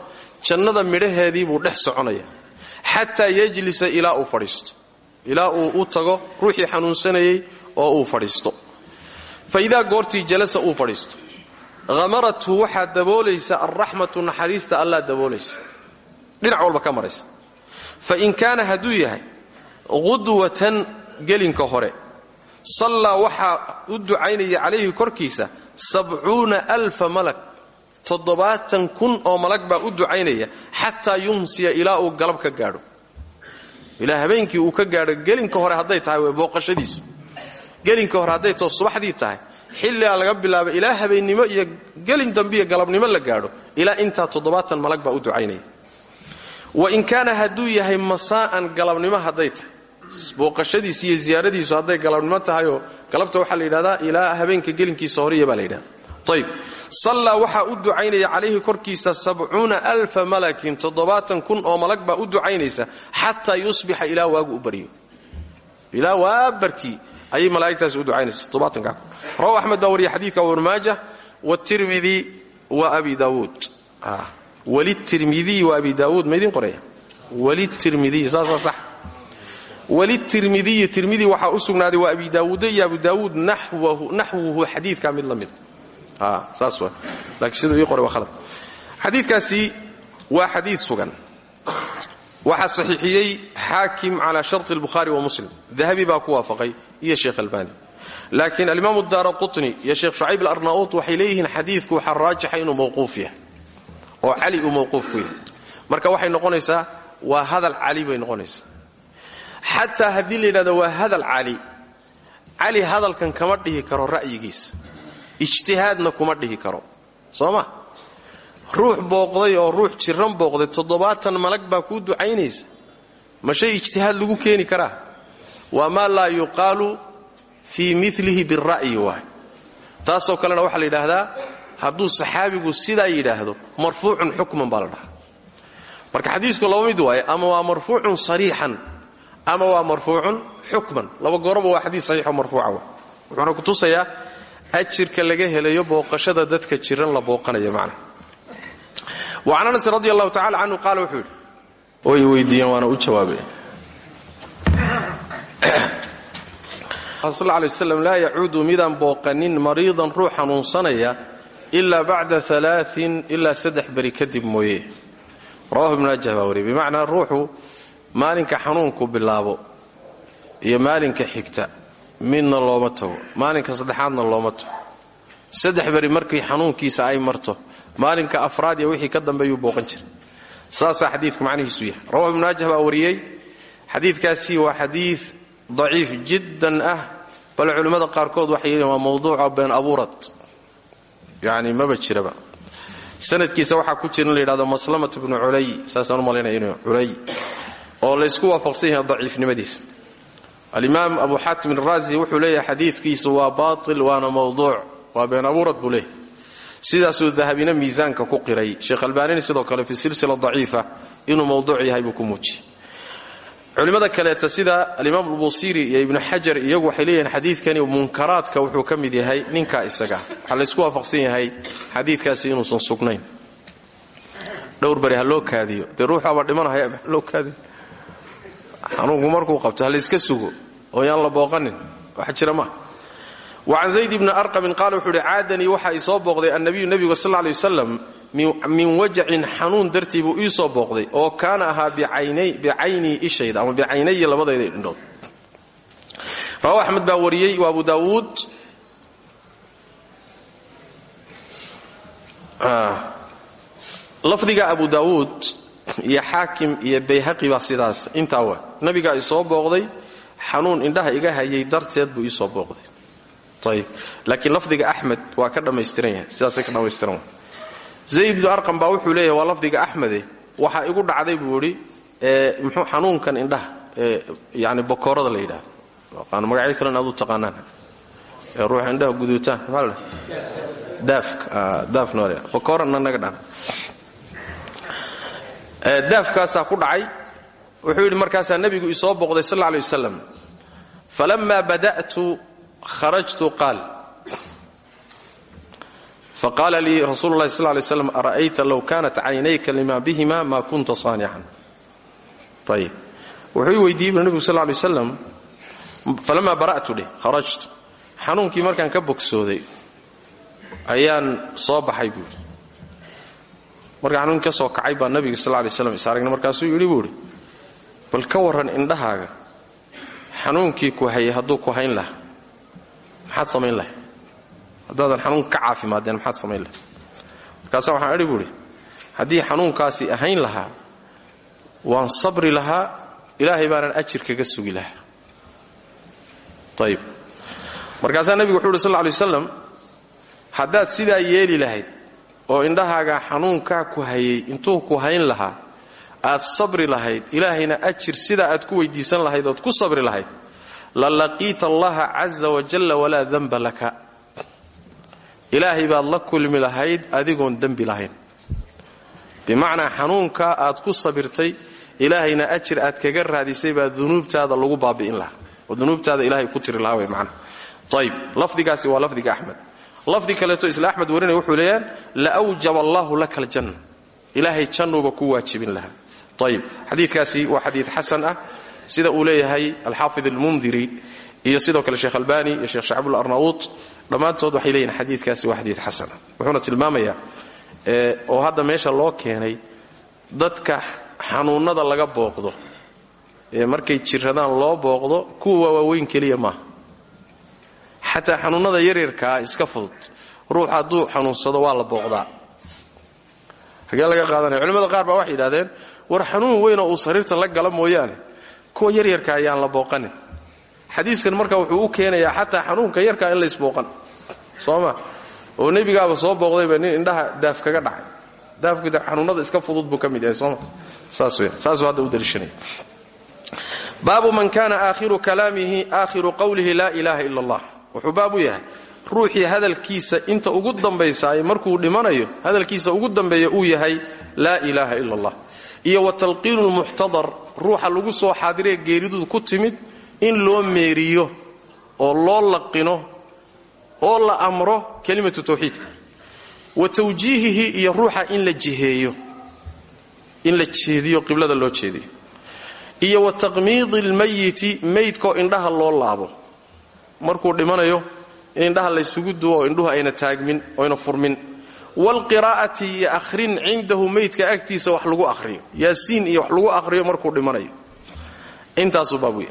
jannada midhaheedii buu dhex soconaya. Xataa yajlisa ilaa uu fadhiisto. Ilaa uu u tago ruuxii xanuunsanayey oo uu fadhiisto. Fa idaa goortii jalasa uu fadhiisto. Hamarathu waxaa daboolaysa alraxmatu naxariista allaa daboolaysa dhinac walba ka maraysa. Fa in kaana hadduu yahay qudwatan gelinka hore sallaa waxaa u ducaynaya calayhi korkiisa sabcuuna alfa malag toddobaatan kun oo malag baa u ducaynaya xataa yumsiya ilaa uu galab ka gaadho. Ilaa habeenkii uu ka gaadho gelinka hore hadday tahay way booqashadiisu. Gelinka hore hadday tao subaxdii tahay xilligaa laga bilaaba ilaa habeennimo iyo gelin dambiiyo galabnimo la gaadho ilaa intaa toddobaatan malag baa u ducaynaya. Wa in kaana hadduu yahay masaa'an galabnimo hadday tahay booqashadiis iyo ziyaaradiisu hadday galabnimo tahayoo galabta waxaa la yidhahdaa ilaa habeenka gelinkiisa horiya baa la yidhahda ayb sallaa waxaa u ducaynaya calayhi korkiisa sabcuuna alfa malakin toddobaatan kun oo malag baa u ducaynaysa xataa yusbixa ilaa waagu u baryo ilaa waabarkii ayay malaa'igtaasi u ducaynaysa toddobaatanka kun. Rawahu axmed baa wariya xadiidka wabnmaajah wtirmidi wa abi daawuud. Wltirmidiy wa abi daawuud maydin qoraya wltirmidiy saasaa sax wltirmidiyi tirmidi waxaa u sugnaaday waa abi daawuuda iyo abu daawuud naxwuhu xadiidkaa mid la mid. Qoray waa xadiid sugan. Waxaa saxiixiyey xaakim calaa sharti albukhaari wa muslim. Dahabi baa ku waafaqay iyo sheekh albani. Laakiin alimaam daara qutni iyo sheekh shucayb alarnaut waxay leeyihiin xadiidku waxaa raajixa inuu mawquuf yahay oo cali uu mawquuf ku marka waxay noqonaysaa waa hadal cali bay noqonaysaa xataa haddii la yidhahdo waa hadal cali. Cali hadalkan kama dhihi karo ra'yigiisa ijtihaadna kuma dhihi karo. Soo ma? Ruux booqday oo ruux jiran booqday toddobaatan malag baa kuu ducaynaysa. Ma shay ijtihaad lagu keeni karaa? Waa maa laa yuqaalu fii milihi bira'yi waay taasoo kalena waxaa la yidhaahdaa hadduu saxaabigu sidaa yidhaahdo marfuucun xukman baa marka xadiisku laba mid ama waa marfuucun sariixan ama waa marfuucun xukman. Laba gooroba waa xadiis saxiixo marfuuca wa wuxuuna kutusayaa ajirka laga helayo booqashada dadka jiran la booqanayo macna. Wa can anas radi allahu tacala canhu qaala wuxuu yidhi way weydiiyeen waana u jawaabay. Sal lay waslam laa yacuudu midaan booqanin mariidan ruux xanuunsanaya ilaa bacda alaain ilaa saddex beri kadib mooye. Rawahu ibn ajah baa wariyay maalinka xanuunku bilaabo iyo maalinka xigta midna looma tago maalinka saddexaadna looma tago. Saddex beri markii xanuunkiisa ay marto maalinka afraad iyo wixii ka dambeeyuu booqan jiray. Saasaa xadiidku macnihiisu yahay. Rawahu ibnu ajah baa wariyey xadiidkaasi waa xadiid daciif jiddan ah bal culimmada qaarkood waxay yidhiin waa mawduuca been abuurad. Yacni maba jiraba. Sanadkiisa waxaa ku jira in la yidhahdo maslamat bnu culay saasaan u inuu culay oo laysku waafaqsan yahay daciifnimadiisa. Alimaam abu xaatim araazi wuxuu leeyahay xadiidkiisu waa baatil waana mawduuc waa been abuurad buu leeyahay. Sidaasuu dahabina miisaanka ku qiray. Sheekh albaanina sidoo kale fi silsila daciifa inuu mawduuc yahay buu ku muujiyey. Culimmada kaleeta sida alimaam albusiiri iyo ibnu xajar iyagu waxay leeyihiin xadiidkani munkaraadka wuxuu ka mid yahay ninkaa isaga. Waxaa laysku waafaqsan yahay xadiidkaasi inuusan sugnayn. Dhowr beri ha loo kaadiyo. Dee ruuxaaba dhimanahaya ha loo kaadiyo xanuunku markuu qabto ha layska sugo oo yaan la booqanin? Wax jira maaha wacan zayd ibni arqamin qaala wuxuu uhi caadanii waxaa soo booqday annabiyu nebigu sal lay wasalam min wajacin xanuun dartii buu booqday oo kaana ahaa bicaynii ishayda ama bicaynaya labadayda indhood. Rawahu axmed baa wariyey waa abu daawuud. Lafdiga abu daawuud iyo xaakim iyo bayhaqi baa sidaas. Intaa waa nabigaa isoo booqday xanuun indhaha iga hayay darteed buu iisoo booqday. Ayb laakiin lafdiga axmed waa ka dhammaystiran yahay. Sidaasay ka dhammaystiran zayd bnu arqam baa wuxuu leeyahay waa lafdiga axmede. Waxaa igu dhacday buu idhi mxuu xanuunkan indhaha yani bokoorada la yidhaahdo. Magacyo kalen aad u taqaanaan. Ruuxa indhaha guduutaan waa la bokoorana naga dhan daafkaasaa ku dhacay. Wuxuu yidhi markaasaa nebigu isoo booqday sal alla alay wasalam falamma bada'tu kharajtu qaal. Faqaala lii rasuulu lahi sal lay slam ara'ayta low caynayka lima bihima ma kunta saanican ayib wuxuu i weydiiyey bu nebigu sal lay waslam bara'tu dheh kharajtu. Xanuunkii markaan ka bogsooday ayaan soo baxay buuhi markaan xanuunkii ka soo kacay baa nabiga sal lay slam is aragna markaasuu yidhi buuhi bal ka warran indhahaaga xanuunkii ku hayay hadduu ku hayn lahaa maxaad samayn lahay haddaadan xanuunka ka caafimaadeen maxaad samayn lahay markaasa waxaan idhi buuhi haddii xanuunkaasi ahayn lahaa waan sabri lahaa ilaahay baanan ajir kaga sugi lahaa. Ayib markaasaa nebigu wuxuu uhi sal lay waslam haddaad sidaa yeeli lahayd oo indhahaaga xanuunkaa ku hayay intuu ku hayn lahaa aad sabri lahayd ilaahayna ajir sidaa aad ku weydiisan lahayd ood ku sabri lahayd la laqiita allaha caza wajalla walaa danba laka. Ilaahay baad la kulmi lahayd adigoon dembi lahayn. Bimacnaa xanuunkaa aad ku sabirtay ilaahayna ajir aad kaga raadisay baa dunuubtaada lagu baabi'in lahaa oo dunuubtaada ilahay ku tiri lahaa wey macnaha ayib lafdigaasi waa lafdiga axmed lafdi kaleeto isla axmed warinaya wuxuu leeyaan lawjaba allahu laka aljanna. Ilaahay jannuuba ku waajibin lahaa. Ayib xadiidkaasi waa xadiid xasan ah. Sida uu leeyahay alxaafid almundiri iyo sidoo kale sheekh albani iyo sheekh shacbul arnauut dhammaantood waxay leeyihiin xadiidkaasi waa xadiid xasan ah. Wuxuuna tilmaamayaa oo hadda meesha loo keenay dadka xanuunnada laga booqdo markay jiradaan loo booqdo kuwa waaweyn keliya maaha xataa xanuunnada yaryarkaa iska fudud. Ruux hadduu xanuunsado waa la booqdaa. Hagee laga qaadanaya. Culimmada qaar baa waxay yidhahdeen war xanuun weynoo uu sariirta la gala mooyaane. Kuwa yaryarka ayaan la booqanin. Xadiiskan marka wuxuu u keenayaa xataa xanuunka yarkaa in laysbooqan soo ma? Oo nebigaaba soo booqdayba nin indhaha daaf kaga dhacay. Daafku xanuunada iska fudud buu ka mid sooma saas weyan saasuu u daliishanaya baabu man kana aakhiru kalaamihi aakhiru qawlihi laa ilaaha ila allah wuxuu baab u yahay ruuxii hadalkiisa inta ugu dambaysaay markuu dhimanayo hadalkiisa ugu dambeeya uu yahay laa ilaaha ila allah iyo wa talqiinu lmuxtadar ruuxa lagu soo xaadiree geeridu ku timid in loo meeriyo oo loo laqino oo la amro kelimatu tawxiidka. Wa tawjiihihi iyo ruuxa in la jiheeyo in la jeediyo qiblada loo jeediyo. Iyo wa taqmiidi lmayiti maydkoo indhaha loo laabo markuu dhimanayo in indhaha laysugu duwo oo indhuhu ayna taagmin oyna furmin. Waalqiraa'ati iyo akhrin cindahu maydka agtiisa wax lagu ahriyo yaasiin iyo wax lagu ahriyo markuu dhimanayo. Intaasuu baabuya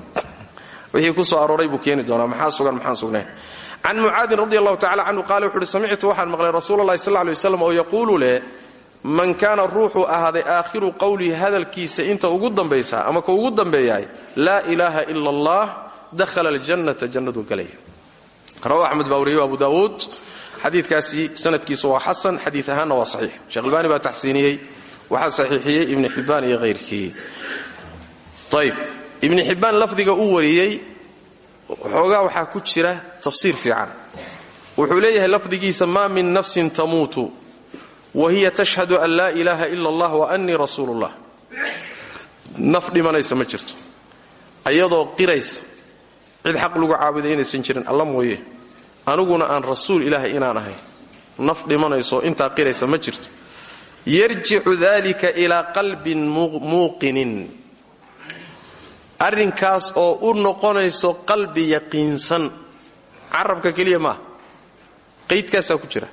wixii ku soo arooray buu keeni maxaa sugan maxaan sugnayn? Can mucaadin radi allahu tacala canhu qaala wuxu waxaan maqlay rasuula llahi sal lay waslam oo yaquulu leh man kaana ruuxuu ahaaday aakhiru qowlihi hadalkiisa inta ugu dambaysa ama ka ugu dambeeyahay laa ilaaha ila allah dakhala aljannata jannaduu galaya rawa axmed baa wariyo abu daawuud xadiidkaasi sanadkiisa waa xasan xadiid ahaanna waa saxiix sheekh albaani baa taxsiiniyey waxaa saxiixiyey ibni xibbaan iyo hayrkii ayb ibni xibbaan lafdiga uu wariyey xoogaa waxaa ku jira tafsiir fiican wuxuu leeyahay lafdigiisa maa min nafsin tamuutu wa hiya tashhadu an laa ilaaha ila allah wa annii rasuulu llah naf dhimanaysa ma jirto ayadoo qiraysa cid xaq lagu caabuday inaysan jirin alla mooye aniguna aan rasuul ilaahay inaan ahay. Naf dhimanayso intaa qiraysa ma jirto. Yarjicu dalika ilaa qalbin muuqinin. Arrinkaas oo u noqonayso qalbi yaqiinsan. Carabka keliya maaha qaydkaasaa ku jira.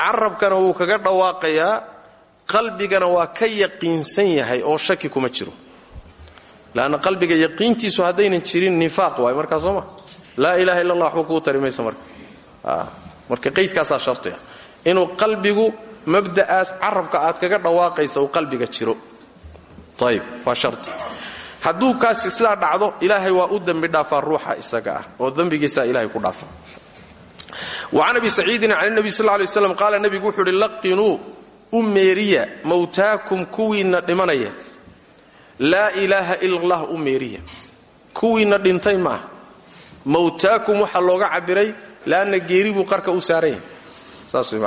Carabkana wuu kaga dhawaaqayaa qalbigana waa ka yaqiinsan yahay oo shaki kuma jiro lanna qalbiga yaqiintiisu haddaynan jirin nifaaq waay markaa soo ma? Laa ilaha illa allah waxba kuu tari maysa marka marka qaydkaasaa shartiga. Inuu qalbigu mabda'aas carabka aad kaga dhawaaqaysa uu qalbiga jiro. Ayib waa sharti. Hadduu kaasi sidaa dhacdo ilaahay waa u dembi dhaafaa ruuxa isaga ah oo dembigiisaa ilahay ku dhaafa. Wacan abi saciidin can nabi sal lay slam qaala nebigu wuxuu uhi laqinuu u meeriya mawtaakum dhimanaya laa ilaaha ila allah u meeriya. Kuwiinna dhintay ma ah mawtaakum waxaa looga cabiray laanna geeri buu qarka u saaran yahay saas way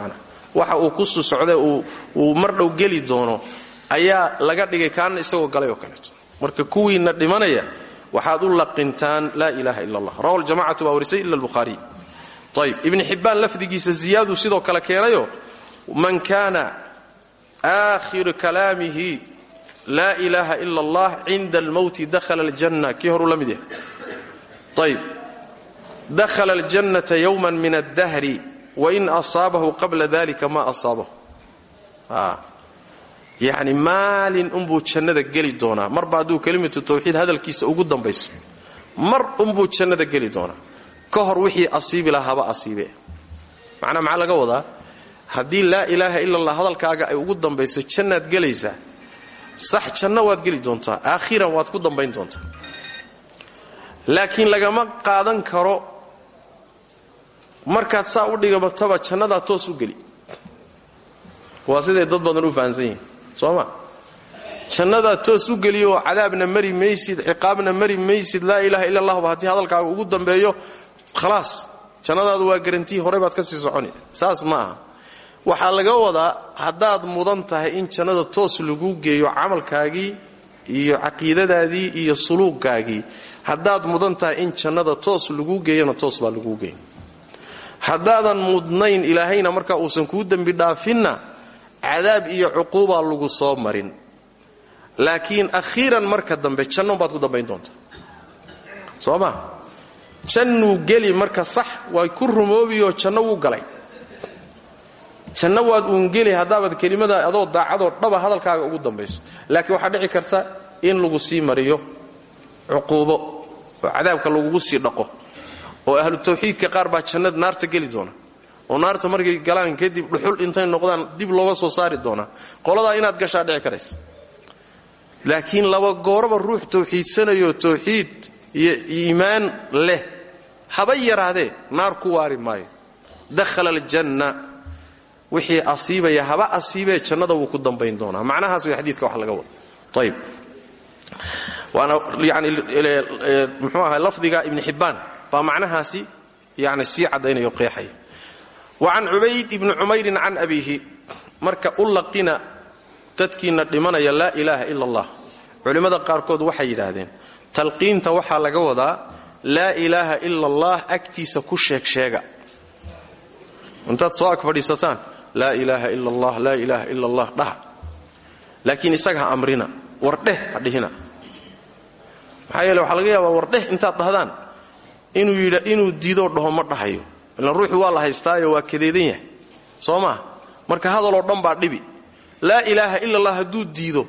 waxa uu ku susocday uu mar dhow geli doono ayaa laga dhigay kaana isagoo galay oo kaleeto. Marka kuwiinna dhimanaya waxaad u laqintaan laa ilaaha ila allah rawa ljamacatu baa warisay ila albukhaariy ayb ibni xibbaan lafdigiisa ziyaaduu sidoo kale keenayo man kaana aakhiru kalaamihi laa ilaaha ila allah cinda almowti dakhala aljanna. Kii horuu la mid yahay. Ayb dakhala aljannata yowman min addahri wain asaabahu qabla dalika ma asaabahu. Yacni maalin unbuu jannada geli doonaa. Marba hadduu kelimatu tawxiid hadalkiisa ugu dambayso. Mar unbuu jannada geli doonaa. Ka hor wixii asiibi lahaa haba asiibe. Macnaa maxaa laga wadaa? Haddii laa ilaaha ila allah hadalkaaga ay ugu dambayso jannaad gelaysaa sax janno waad geli doontaa aakhiran waad ku dambayn doontaa. Laakiin lagama qaadan karo markaad saa u dhigamataba jannadaa toos u geli. Waa siday dad badan u fahamsan yihiin soo ma? Jannadaa toos u geliyo oo cadaabna mari maysid ciqaabna mari maysid laa ilaaha illa allahba haddii hadalkaaga ugu dambeeyo khalaas jannadaadu waa garantii horey baad ka sii soconi. Saas ma aha waxaa laga wadaa haddaad mudan tahay in jannada toos laguu geeyo camalkaagii iyo caqiidadaadii iyo suluuggaagii. Haddaad mudan tahay in jannada toos laguu geeyona toos baa laguu geey haddaadan mudnayn ilaahayna markaa uusan kuu dembi dhaafinna cadaab iyo cuquubaa lagu soo marin. Laakiin akhiiran marka dambe jannon baad ku dambayn doontaa soo ma? Jannuu geli marka sax way ku rumoobiyo janno wuu galay janno waad uun geli haddaabaad kelimada adoo daacadoo dhaba hadalkaaga ugu dambayso. Laakiin waxaa dhici karta in lagu sii mariyo cuquubo oo cadaabka lagugu sii dhaqo oo ahlu tawxiidka qaar baa jannada naarta geli doona. Oo naarta markay galaan kadib dhuxul intay noqdaan dib looga soo saari doonaa qoladaa inaad gashaa dhici karaysa. Laakiin laba gooraba ruux tawxiidsanayo tawxiid iyo iimaan leh haba yaraadee naar ku waari maayo. Dakhala aljanna wixii asiibaya haba asiibee jannada wuu ku dambayn doonaa. Macnahaas way xadiidka wax laga wado ayib waana yani muxuu ahaa lafdiga ibni xibbaan baa macnahaasi yani sii caddaynayo qeexaya wa can cubayd ibni cumayrin can abiihi. Marka u laqina dadkiina dhimanaya laa ilaaha ila allah culimmada qaarkood waxay yidhaahdeen talqiinta waxaa laga wadaa laa ilaaha ila allah agtiisa ku sheeg sheega. Intaad soo ag fadhiisataan laa ilaaha ila allah laa ilaaha ila allah dhaha laakiin isaga ha amrina wardheh ha dhihina. Maxaa yeele waxaa laga yaabaa wardheh intaad dhahdaan. Inuu diidoo dhaho ma dhahayo. Ilan ruuxu waa la haystaayo waa kadeedan yahay. Soo maa marka hadaloo dhan baa dhibi. Laa ilaaha ila allah hadduu diido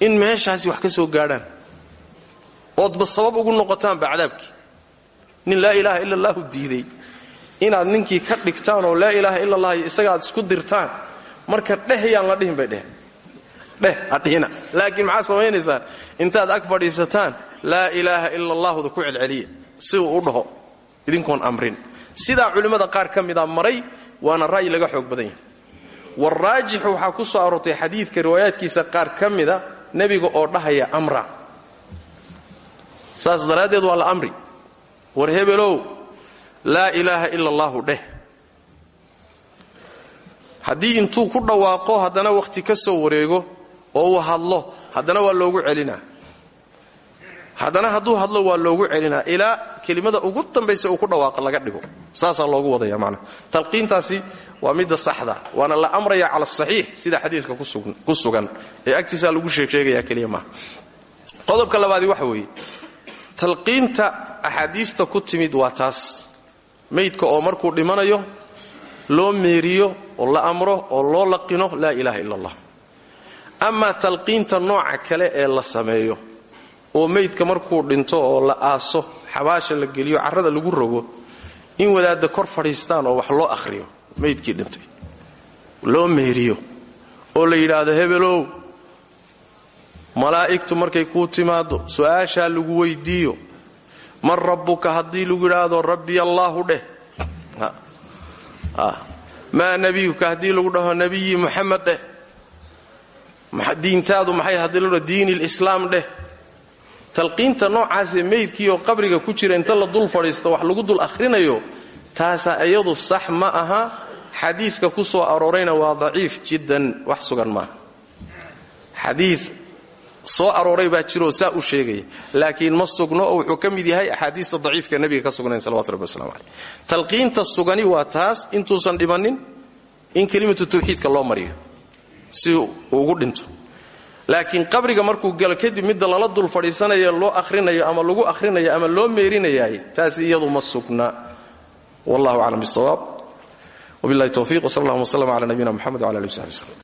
in meeshaasi wax ka soo gaadhaan. Oodba sabab ugu noqotaanba cadaabkii. Nin laa ilaaha ila allahu diiday inaad ninkii ka dhigtaan oo laa ilaaha ila allah isaga aad isku dirtaan marka dheh la dhihin bay dheh. Dheh hadhihina laakiin maxaad samaynaysaan? Intaad ag fadhiisataan laa ilaaha ila allahda ku celceliya si uu u dhaho idinkoon amrin. Sidaa culimmada qaar ka mida maray waana ra'yi laga xoog badan yahay. Waraajixu waxaa ku soo aroortay xadiidka riwaayaadkiisa qaar ka mida nebiga oo dhahaya amra. Saas daraaddeed waa amri. War hebelow laa ilaaha ila allahu dheh. Haddii intuu ku dhawaaqo haddana wakhti ka soo wareego oo uu hadlo haddana waa loogu celinaa haddana hadduu hadlo waa loogu celinaa ilaa kelimada ugu dambaysa uu ku dhawaaqa laga dhigo. Saasaa loogu wadaya macnaha talqiintaasi waa midda saxda waana la amraya cala asaxiix sida xadiiska ku sugan ee agtiisaa lagu sheegsheegaya keliya maaha qodobka labaadi waxa weeye. Talqiinta axaadiista ku timid waa taas maydka oo markuu dhimanayo loo meeriyo oo la amro oo loo laqino laa ilaaha ila allah amaa talqiinta nooca kale ee la sameeyo oo maydka markuu dhinto oo la aaso xabaasha la geliyo carrada lagu rogo in wadaadda kor fadhiistaan oo wax loo akhriyo maydkii dhintay. Loo meeriyo oo la yidhaahdo hebelow malaa'igtu markay kuu timaaddo su'aashaa lagu weyddiiyo man rabbuka haddii lagu yidhaahdo rabbi allaahu dheh. Maa nebiyuka haddii lagu dhaho nebiyi muxamed dheh. Diintaadu maxay haddii la dhaho diini lislaam dheh. Talqiinta noocaasee meydkiioo qabriga ku jira inta la dul fadhiisto wax lagu dul akhrinayo taasaa iyadu sax ma aha. Xadiiska ku soo aroorayna waa daciif jiddan. Wax sugan maaha soo arooray baa jiroo saa u sheegaya laakiin ma sugno oo wuxuu ka yahay axaadiista daciifka nebiga ka sugnayn salawatu rabbi waslamu caleyh talqiinta sugani waa taas intuusan dhimannin in kelimatu tawxiidka loo mariyo si ugu dhinto. Laakiin qabriga markuu galo kadib midda lala dul fadhiisanayo loo ahrinayo ama lagu ahrinayo ama loo meerinayaay taasi iyadu ma sugna. Wallahu aclam bisawaab wbillahi towfiiq wsal allahuma wslm cala nabiyina mxamed wala ali w saxbi wslm